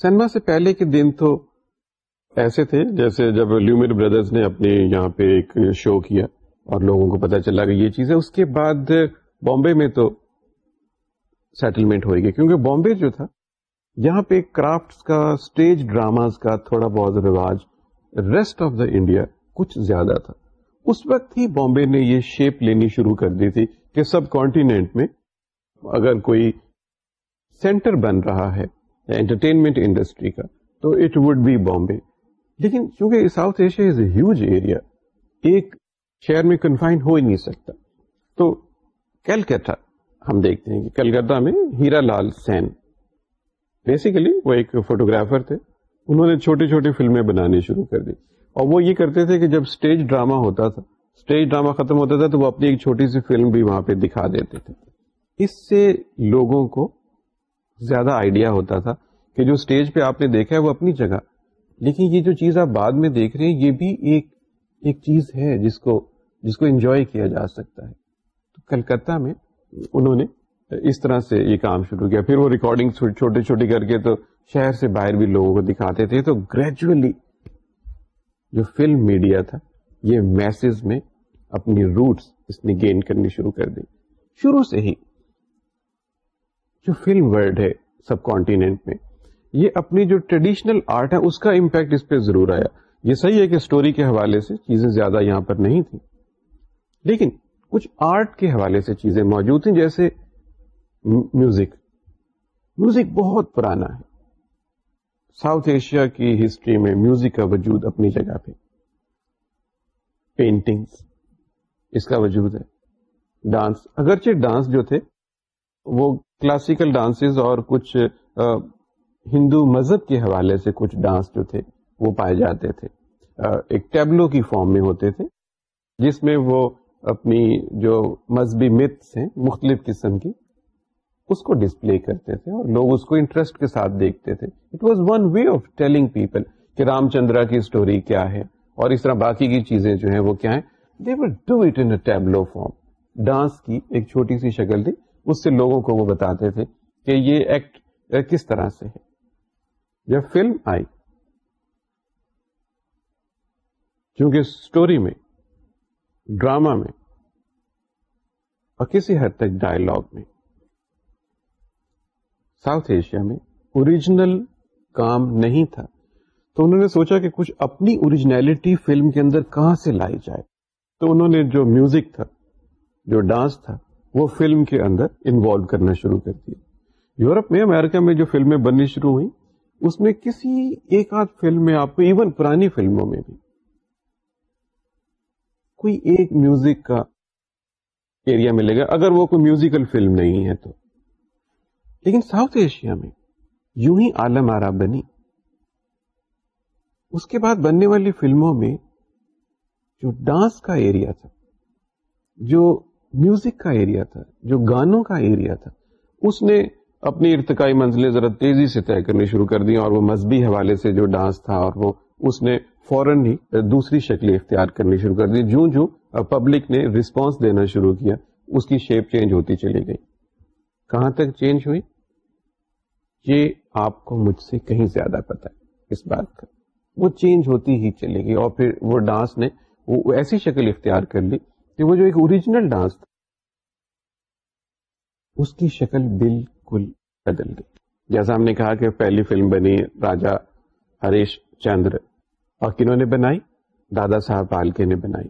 سینما سے پہلے کے دن تو ایسے تھے جیسے جب لو بردرز نے اپنے یہاں پہ ایک شو کیا اور لوگوں کو پتا چلا کہ یہ چیز ہے اس کے بعد بامبے میں تو سیٹلمنٹ ہوئے گی کیونکہ بامبے جو تھا یہاں پہ کرافٹس کا اسٹیج ڈراماز کا تھوڑا بہت رواج ریسٹ آف دا انڈیا کچھ زیادہ تھا اس وقت ہی بامبے نے یہ شیپ لینی شروع کر دی تھی کہ سب کانٹینٹ میں اگر کوئی سینٹر بن رہا ہے انٹرٹینمنٹ انڈسٹری کا تو اٹ وڈ بی بامبے لیکن چونکہ South Asia is a huge area ایک شہر میں کنفائن ہو ہی نہیں سکتا تو کیلک ہم دیکھتے ہیں کہ کلکتہ میں ہیرا لال سین بیسیکلی وہ ایک فوٹوگرافر تھے انہوں نے چھوٹی چھوٹی فلمیں بنانی شروع کر دی اور وہ یہ کرتے تھے کہ جب اسٹیج ڈراما ہوتا تھا اسٹیج ڈرامہ ختم ہوتا تھا تو وہ اپنی ایک چھوٹی سی فلم بھی وہاں پہ دکھا دیتے تھے اس سے لوگوں کو زیادہ آئیڈیا ہوتا تھا کہ جو اسٹیج پہ آپ نے دیکھا ہے وہ اپنی جگہ لیکن یہ جو چیز آپ بعد میں دیکھ رہے ہیں یہ بھی ایک چیز ہے جس کو جس کو انجوائے کیا جا سکتا ہے تو کلکتہ میں انہوں نے اس طرح سے یہ کام شروع کیا پھر وہ ریکارڈنگ چھوٹی چھوٹی کر کے تو شہر سے باہر بھی لوگوں کو دکھاتے تھے تو گریجولی جو فلم میڈیا تھا یہ میسز میں اپنی روٹس اس نے گین کرنی شروع کر دی شروع سے ہی جو فلم ورلڈ ہے سب کانٹینٹ میں یہ اپنی جو ٹریڈیشنل آرٹ ہے اس کا امپیکٹ اس پہ ضرور آیا یہ صحیح ہے کہ اسٹوری کے حوالے سے چیزیں زیادہ یہاں پر نہیں تھیں لیکن کچھ آرٹ کے حوالے سے چیزیں موجود تھیں جیسے میوزک میوزک بہت پرانا ہے ساؤتھ ایشیا کی ہسٹری میں میوزک کا وجود اپنی جگہ پہ پینٹنگ اس کا وجود ہے ڈانس اگرچہ ڈانس جو تھے وہ کلاسیکل ڈانسز اور کچھ ہندو مذہب کے حوالے سے کچھ ڈانس جو تھے وہ پائے جاتے تھے ایک ٹیبلو کی فارم میں ہوتے تھے جس میں وہ اپنی جو مذہبی متس ہیں مختلف قسم کی اس کو ڈسپلے کرتے تھے اور لوگ اس کو انٹرسٹ کے ساتھ دیکھتے تھے it was one way of telling people کہ رام چندرا کی اسٹوری کیا ہے اور اس طرح باقی کی چیزیں جو ہیں وہ کیا ہیں they do it in tableau form dance کی ایک چھوٹی سی شکل تھی اس سے لوگوں کو وہ بتاتے تھے کہ یہ ایکٹ eh, کس طرح سے ہے یا فلم آئی چونکہ اسٹوری میں ڈراما میں اور کسی حد تک ڈائلگ میں ساؤتھ ایشیا میں اوریجنل کام نہیں تھا تو انہوں نے سوچا کہ کچھ اپنی فلم کے اندر کہاں سے لائی جائے تو انہوں نے جو میوزک تھا جو ڈانس تھا وہ فلم کے اندر انوالو کرنا شروع کر دیا یورپ میں امیرکا میں جو فلمیں بننی شروع ہوئی اس میں کسی ایک آدھ فلم میں آپ کو ایون پرانی فلموں میں بھی کوئی ایک میوزک کا ایریا ملے گا اگر وہ کوئی میوزیکل فلم نہیں ہے تو لیکن ساؤتھ ایشیا میں یوں ہی عالم آرا بنی اس کے بعد بننے والی فلموں میں جو ڈانس کا ایریا تھا جو میوزک کا ایریا تھا جو گانوں کا ایریا تھا اس نے اپنی ارتقائی منزلیں ذرا تیزی سے طے کرنی شروع کر دی اور وہ مذہبی حوالے سے جو ڈانس تھا اور وہ اس نے فوراً ہی دوسری شکلیں اختیار کرنی شروع کر دی جوں جوں پبلک نے ریسپانس دینا شروع کیا اس کی شیپ چینج ہوتی چلی گئی کہاں تک چینج ہوئی یہ آپ کو مجھ سے کہیں زیادہ پتا ہے اس بات کا وہ چینج ہوتی ہی چلے گی اور پھر وہ وہ ڈانس نے ایسی شکل اختیار کر لی کہ وہ جو ایک اوریجنل ڈانس تھا اس کی شکل بالکل بدل گئی جیسا ہم نے کہا کہ پہلی فلم بنی راجا ہریش چندر اور کنہوں نے بنائی دادا صاحب پالکے نے بنائی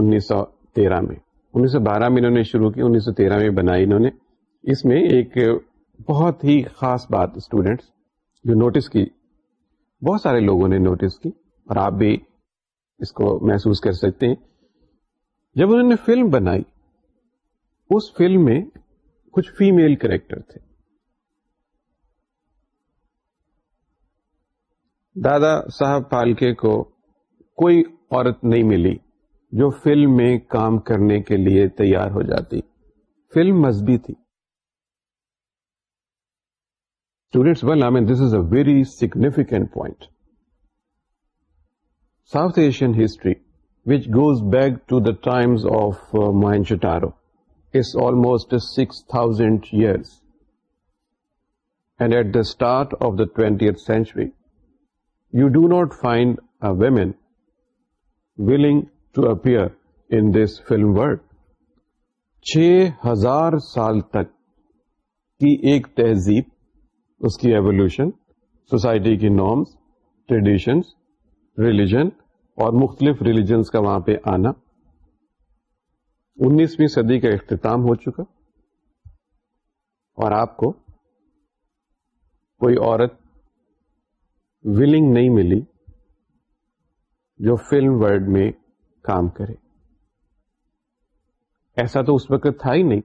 انیس سو تیرہ میں انیس سو بارہ میں انہوں نے شروع کی انیس سو تیرہ میں بنائی انہوں نے اس میں ایک بہت ہی خاص بات اسٹوڈینٹس جو نوٹس کی بہت سارے لوگوں نے نوٹس کی اور آپ بھی اس کو محسوس کر سکتے ہیں جب انہوں نے فلم بنائی اس فلم میں کچھ فیمل کریکٹر تھے دادا صاحب پالکے کو کوئی عورت نہیں ملی جو فلم میں کام کرنے کے لیے تیار ہو جاتی فلم مذہبی تھی students well I mean this is a very significant point South Asian history which goes back to the times of mine شٹارو is almost six thousand years and at the start of the twentieth century you do not find a women willing to appear in this film world چھ ہزار سال تک کی ایک تہذیب اس کی evolution society کی نارمس ٹریڈیشنس ریلیجن اور مختلف ریلیجنس کا وہاں پہ آنا انیسویں صدی کا اختتام ہو چکا اور آپ کو کوئی عورت ولنگ نہیں ملی جو فلم ورلڈ میں کام کرے ایسا تو اس وقت تھا ہی نہیں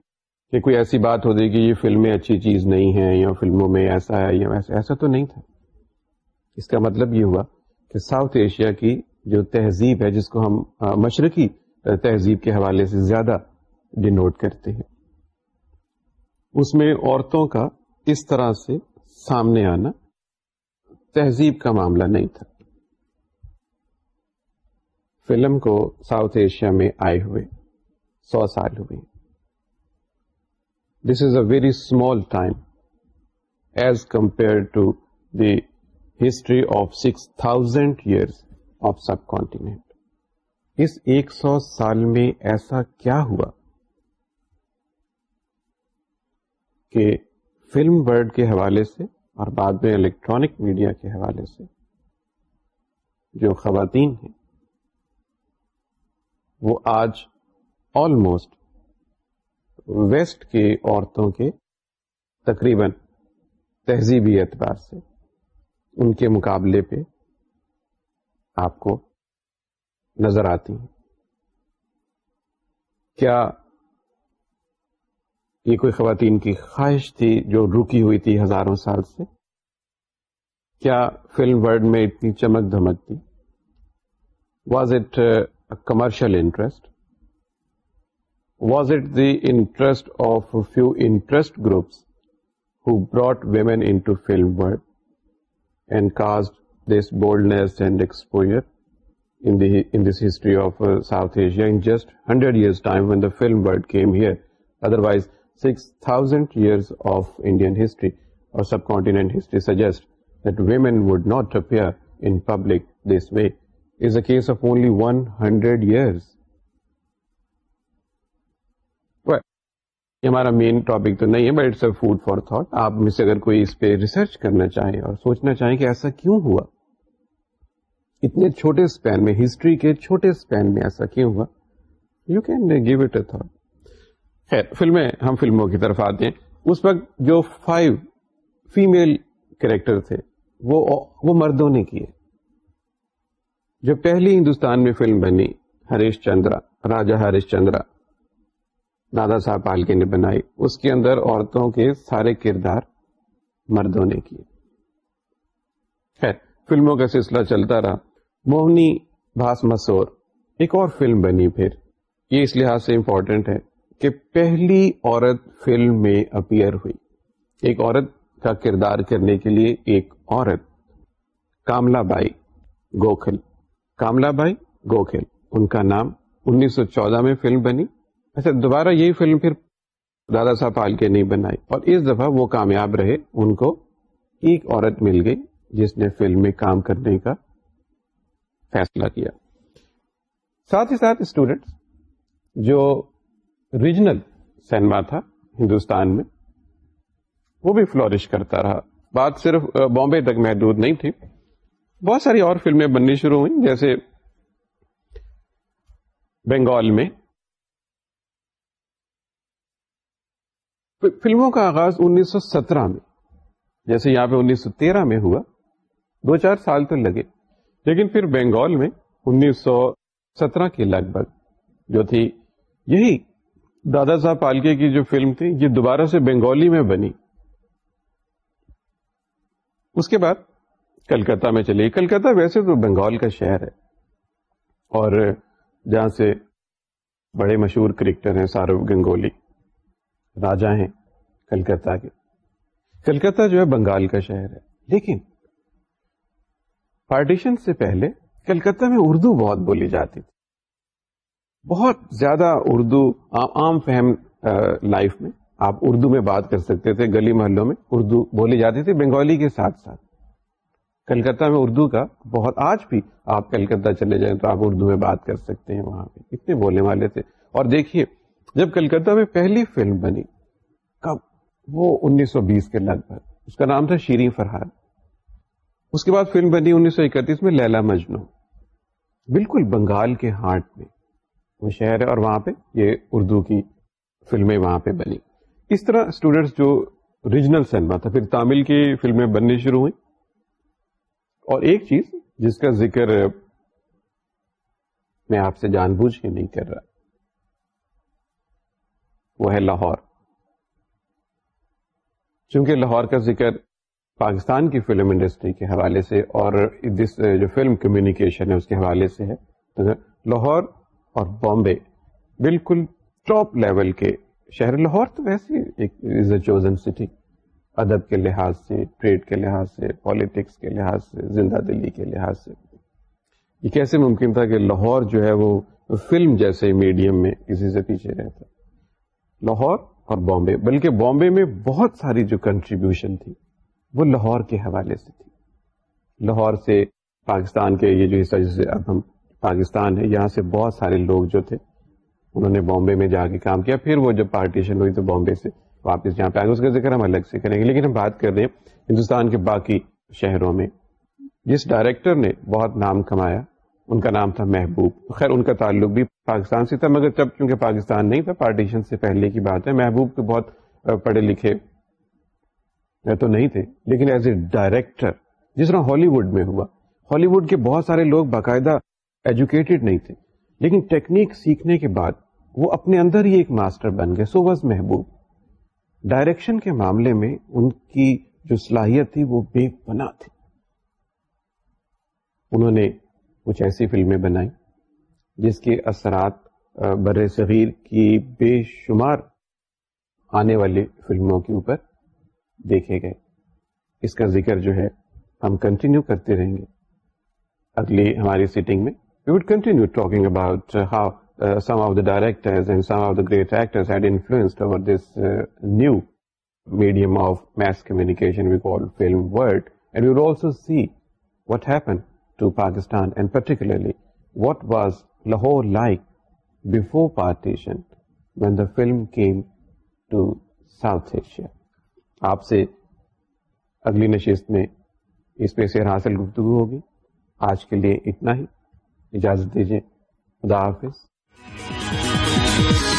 کہ کوئی ایسی بات ہو جائے کہ یہ فلمیں اچھی چیز نہیں ہیں یا فلموں میں ایسا ہے یا ایسا تو نہیں تھا اس کا مطلب یہ ہوا کہ ساؤتھ ایشیا کی جو تہذیب ہے جس کو ہم مشرقی تہذیب کے حوالے سے زیادہ ڈینوٹ کرتے ہیں اس میں عورتوں کا اس طرح سے سامنے آنا تہذیب کا معاملہ نہیں تھا فلم کو ساؤتھ ایشیا میں آئے ہوئے سو سال ہوئے is a very small time as compare to the history of six thousand years of سب اس ایک سو سال میں ایسا کیا ہوا کہ فلم ورلڈ کے حوالے سے اور بعد میں الیکٹرانک میڈیا کے حوالے سے جو خواتین ہیں وہ آج آلموسٹ ویسٹ کی عورتوں کے تقریباً تہذیبی اعتبار سے ان کے مقابلے پہ آپ کو نظر آتی ہیں کیا یہ کوئی خواتین کی خواہش تھی جو رکی ہوئی تھی ہزاروں سال سے کیا فلم ورلڈ میں اتنی چمک دھمک تھی was it commercial interest Was it the interest of a few interest groups who brought women into film work and caused this boldness and exposure in this history of uh, South Asia in just 100 years time when the film world came here? Otherwise, 6,000 years of Indian history or subcontinent history suggest that women would not appear in public this way. It's a case of only 100 years. یہ ہمارا main topic تو نہیں ہے but it's a food for thought میں سے اگر کوئی اس پہ ریسرچ کرنا چاہیں اور سوچنا چاہیں کہ ایسا کیوں ہوا ہوا اتنے چھوٹے چھوٹے اسپین اسپین میں میں ہسٹری کے ایسا کیوں you can give it a thought خیر فلمیں ہم فلموں کی طرف آتے ہیں اس وقت جو فائیو فیمل کریکٹر تھے وہ مردوں نے کیے جو پہلی ہندوستان میں فلم بنی ہریش چندرا راجا ہریش چندرا دادا صاحب پالکے نے بنائی اس کے اندر عورتوں کے سارے کردار مردوں نے کیے خیر فلموں کا سلسلہ چلتا رہا موہنی بھاس مسور ایک اور فلم بنی پھر یہ اس لحاظ سے امپورٹنٹ ہے کہ پہلی عورت فلم میں اپیئر ہوئی ایک عورت کا کردار کرنے کے لیے ایک عورت کاملا بائی گوکھل کاملا بائی گوکھل ان کا نام انیس سو چودہ میں فلم بنی اچھا دوبارہ یہی فلم پھر دادا صاحب پال کے نہیں بنائی اور اس دفعہ وہ کامیاب رہے ان کو ایک عورت مل گئی جس نے فلم میں کام کرنے کا فیصلہ کیا ساتھ ہی ساتھ اسٹوڈینٹ جو ریجنل سینما تھا ہندوستان میں وہ بھی فلورش کرتا رہا بات صرف بامبے تک محدود نہیں تھی بہت ساری اور فلمیں بننی شروع ہوئیں جیسے بنگال میں فلموں کا آغاز انیس سو سترہ میں جیسے یہاں پہ انیس سو تیرہ میں ہوا دو چار سال تو لگے لیکن پھر بنگال میں انیس سو سترہ کے لگ بھگ جو تھی یہی دادا صاحب پالکے کی جو فلم تھی یہ دوبارہ سے بنگالی میں بنی اس کے بعد کلکتہ میں چلی کلکتہ ویسے تو بنگال کا شہر ہے اور جہاں سے بڑے مشہور کرکٹر ہیں سارو گنگولی راجا ہیں کلکتہ کے کلکتہ جو ہے بنگال کا شہر ہے لیکن پارٹیشن سے پہلے کلکتہ میں اردو بہت بولی جاتی تھی بہت زیادہ اردو عام فہم لائف میں آپ اردو میں بات کر سکتے تھے گلی محلوں میں اردو بولی جاتی تھی بنگالی کے ساتھ ساتھ کلکتہ میں اردو کا بہت آج بھی آپ کلکتہ چلے جائیں تو آپ اردو میں بات کر سکتے ہیں وہاں پہ اتنے بولنے والے تھے اور دیکھیے جب کلکتہ میں پہلی فلم بنی کب وہ انیس سو بیس کے لگ بھگ اس کا نام تھا شیریں فرحاد اس کے بعد فلم بنی انیس سو اکتیس میں لیلا مجنو بالکل بنگال کے ہارٹ میں وہ شہر ہے اور وہاں پہ یہ اردو کی فلمیں وہاں پہ بنی اس طرح اسٹوڈینٹس جو ریجنل سنیما تھا پھر تامل کی فلمیں بننی شروع ہوئی اور ایک چیز جس کا ذکر میں آپ سے جان بوجھ کے نہیں کر رہا وہ ہے لاہور چونکہ لاہور کا ذکر پاکستان کی فلم انڈسٹری کے حوالے سے اور دس جو فلم کمیونیکیشن ہے اس کے حوالے سے ہے تو لاہور اور بامبے بالکل ٹاپ لیول کے شہر لاہور تو ویسے ایک چوزن سٹی ادب کے لحاظ سے ٹریڈ کے لحاظ سے پالیٹکس کے لحاظ سے زندہ دلی کے لحاظ سے یہ کیسے ممکن تھا کہ لاہور جو ہے وہ فلم جیسے میڈیم میں کسی سے پیچھے رہتا لاہور اور بامبے بلکہ بامبے میں بہت ساری جو کنٹریبیوشن تھی وہ لاہور کے حوالے سے تھی لاہور سے پاکستان کے یہ جو حصہ جیسے پاکستان ہے یہاں سے بہت سارے لوگ جو تھے انہوں نے بامبے میں جا کے کام کیا پھر وہ جب پارٹیشن ہوئی تو بامبے سے واپس یہاں پہ آگے اس کا ذکر ہم الگ سے کریں گے لیکن ہم بات کر رہے ہیں ہندوستان کے باقی شہروں میں جس ڈائریکٹر نے بہت نام کمایا ان کا نام تھا محبوب خیر ان کا تعلق بھی پاکستان سے تھا مگر جب چونکہ پاکستان نہیں تھا پارٹیشن سے پہلے کی بات ہے محبوب کے بہت پڑھے لکھے تو نہیں تھے لیکن ایز اے ڈائریکٹر جس طرح ہالی ووڈ میں ہوا ہالی ووڈ کے بہت سارے لوگ باقاعدہ ایجوکیٹڈ نہیں تھے لیکن ٹیکنیک سیکھنے کے بعد وہ اپنے اندر ہی ایک ماسٹر بن گئے سو واز محبوب ڈائریکشن کے معاملے میں ان کی جو صلاحیت تھی وہ بے پناہ تھی انہوں نے کچھ ایسی فلمیں بنائیں جس کے اثرات بر صغیر کی بے شمار آنے والی فلموں کے اوپر دیکھے گئے اس کا ذکر جو ہے ہم کنٹینیو کرتے رہیں گے اگلی ہماری سیٹنگ میں we would continue talking about how some of the directors and some of the great actors had influenced over this new medium of mass communication we call film world and you would also see what happen to particularly what was Lahore like before partition when the film came to South Asia آپ سے اگلی نشست میں اس پہ سیر حاصل گفتگو ہوگی آج کے لیے اتنا ہی اجازت دیجیے خدا حافظ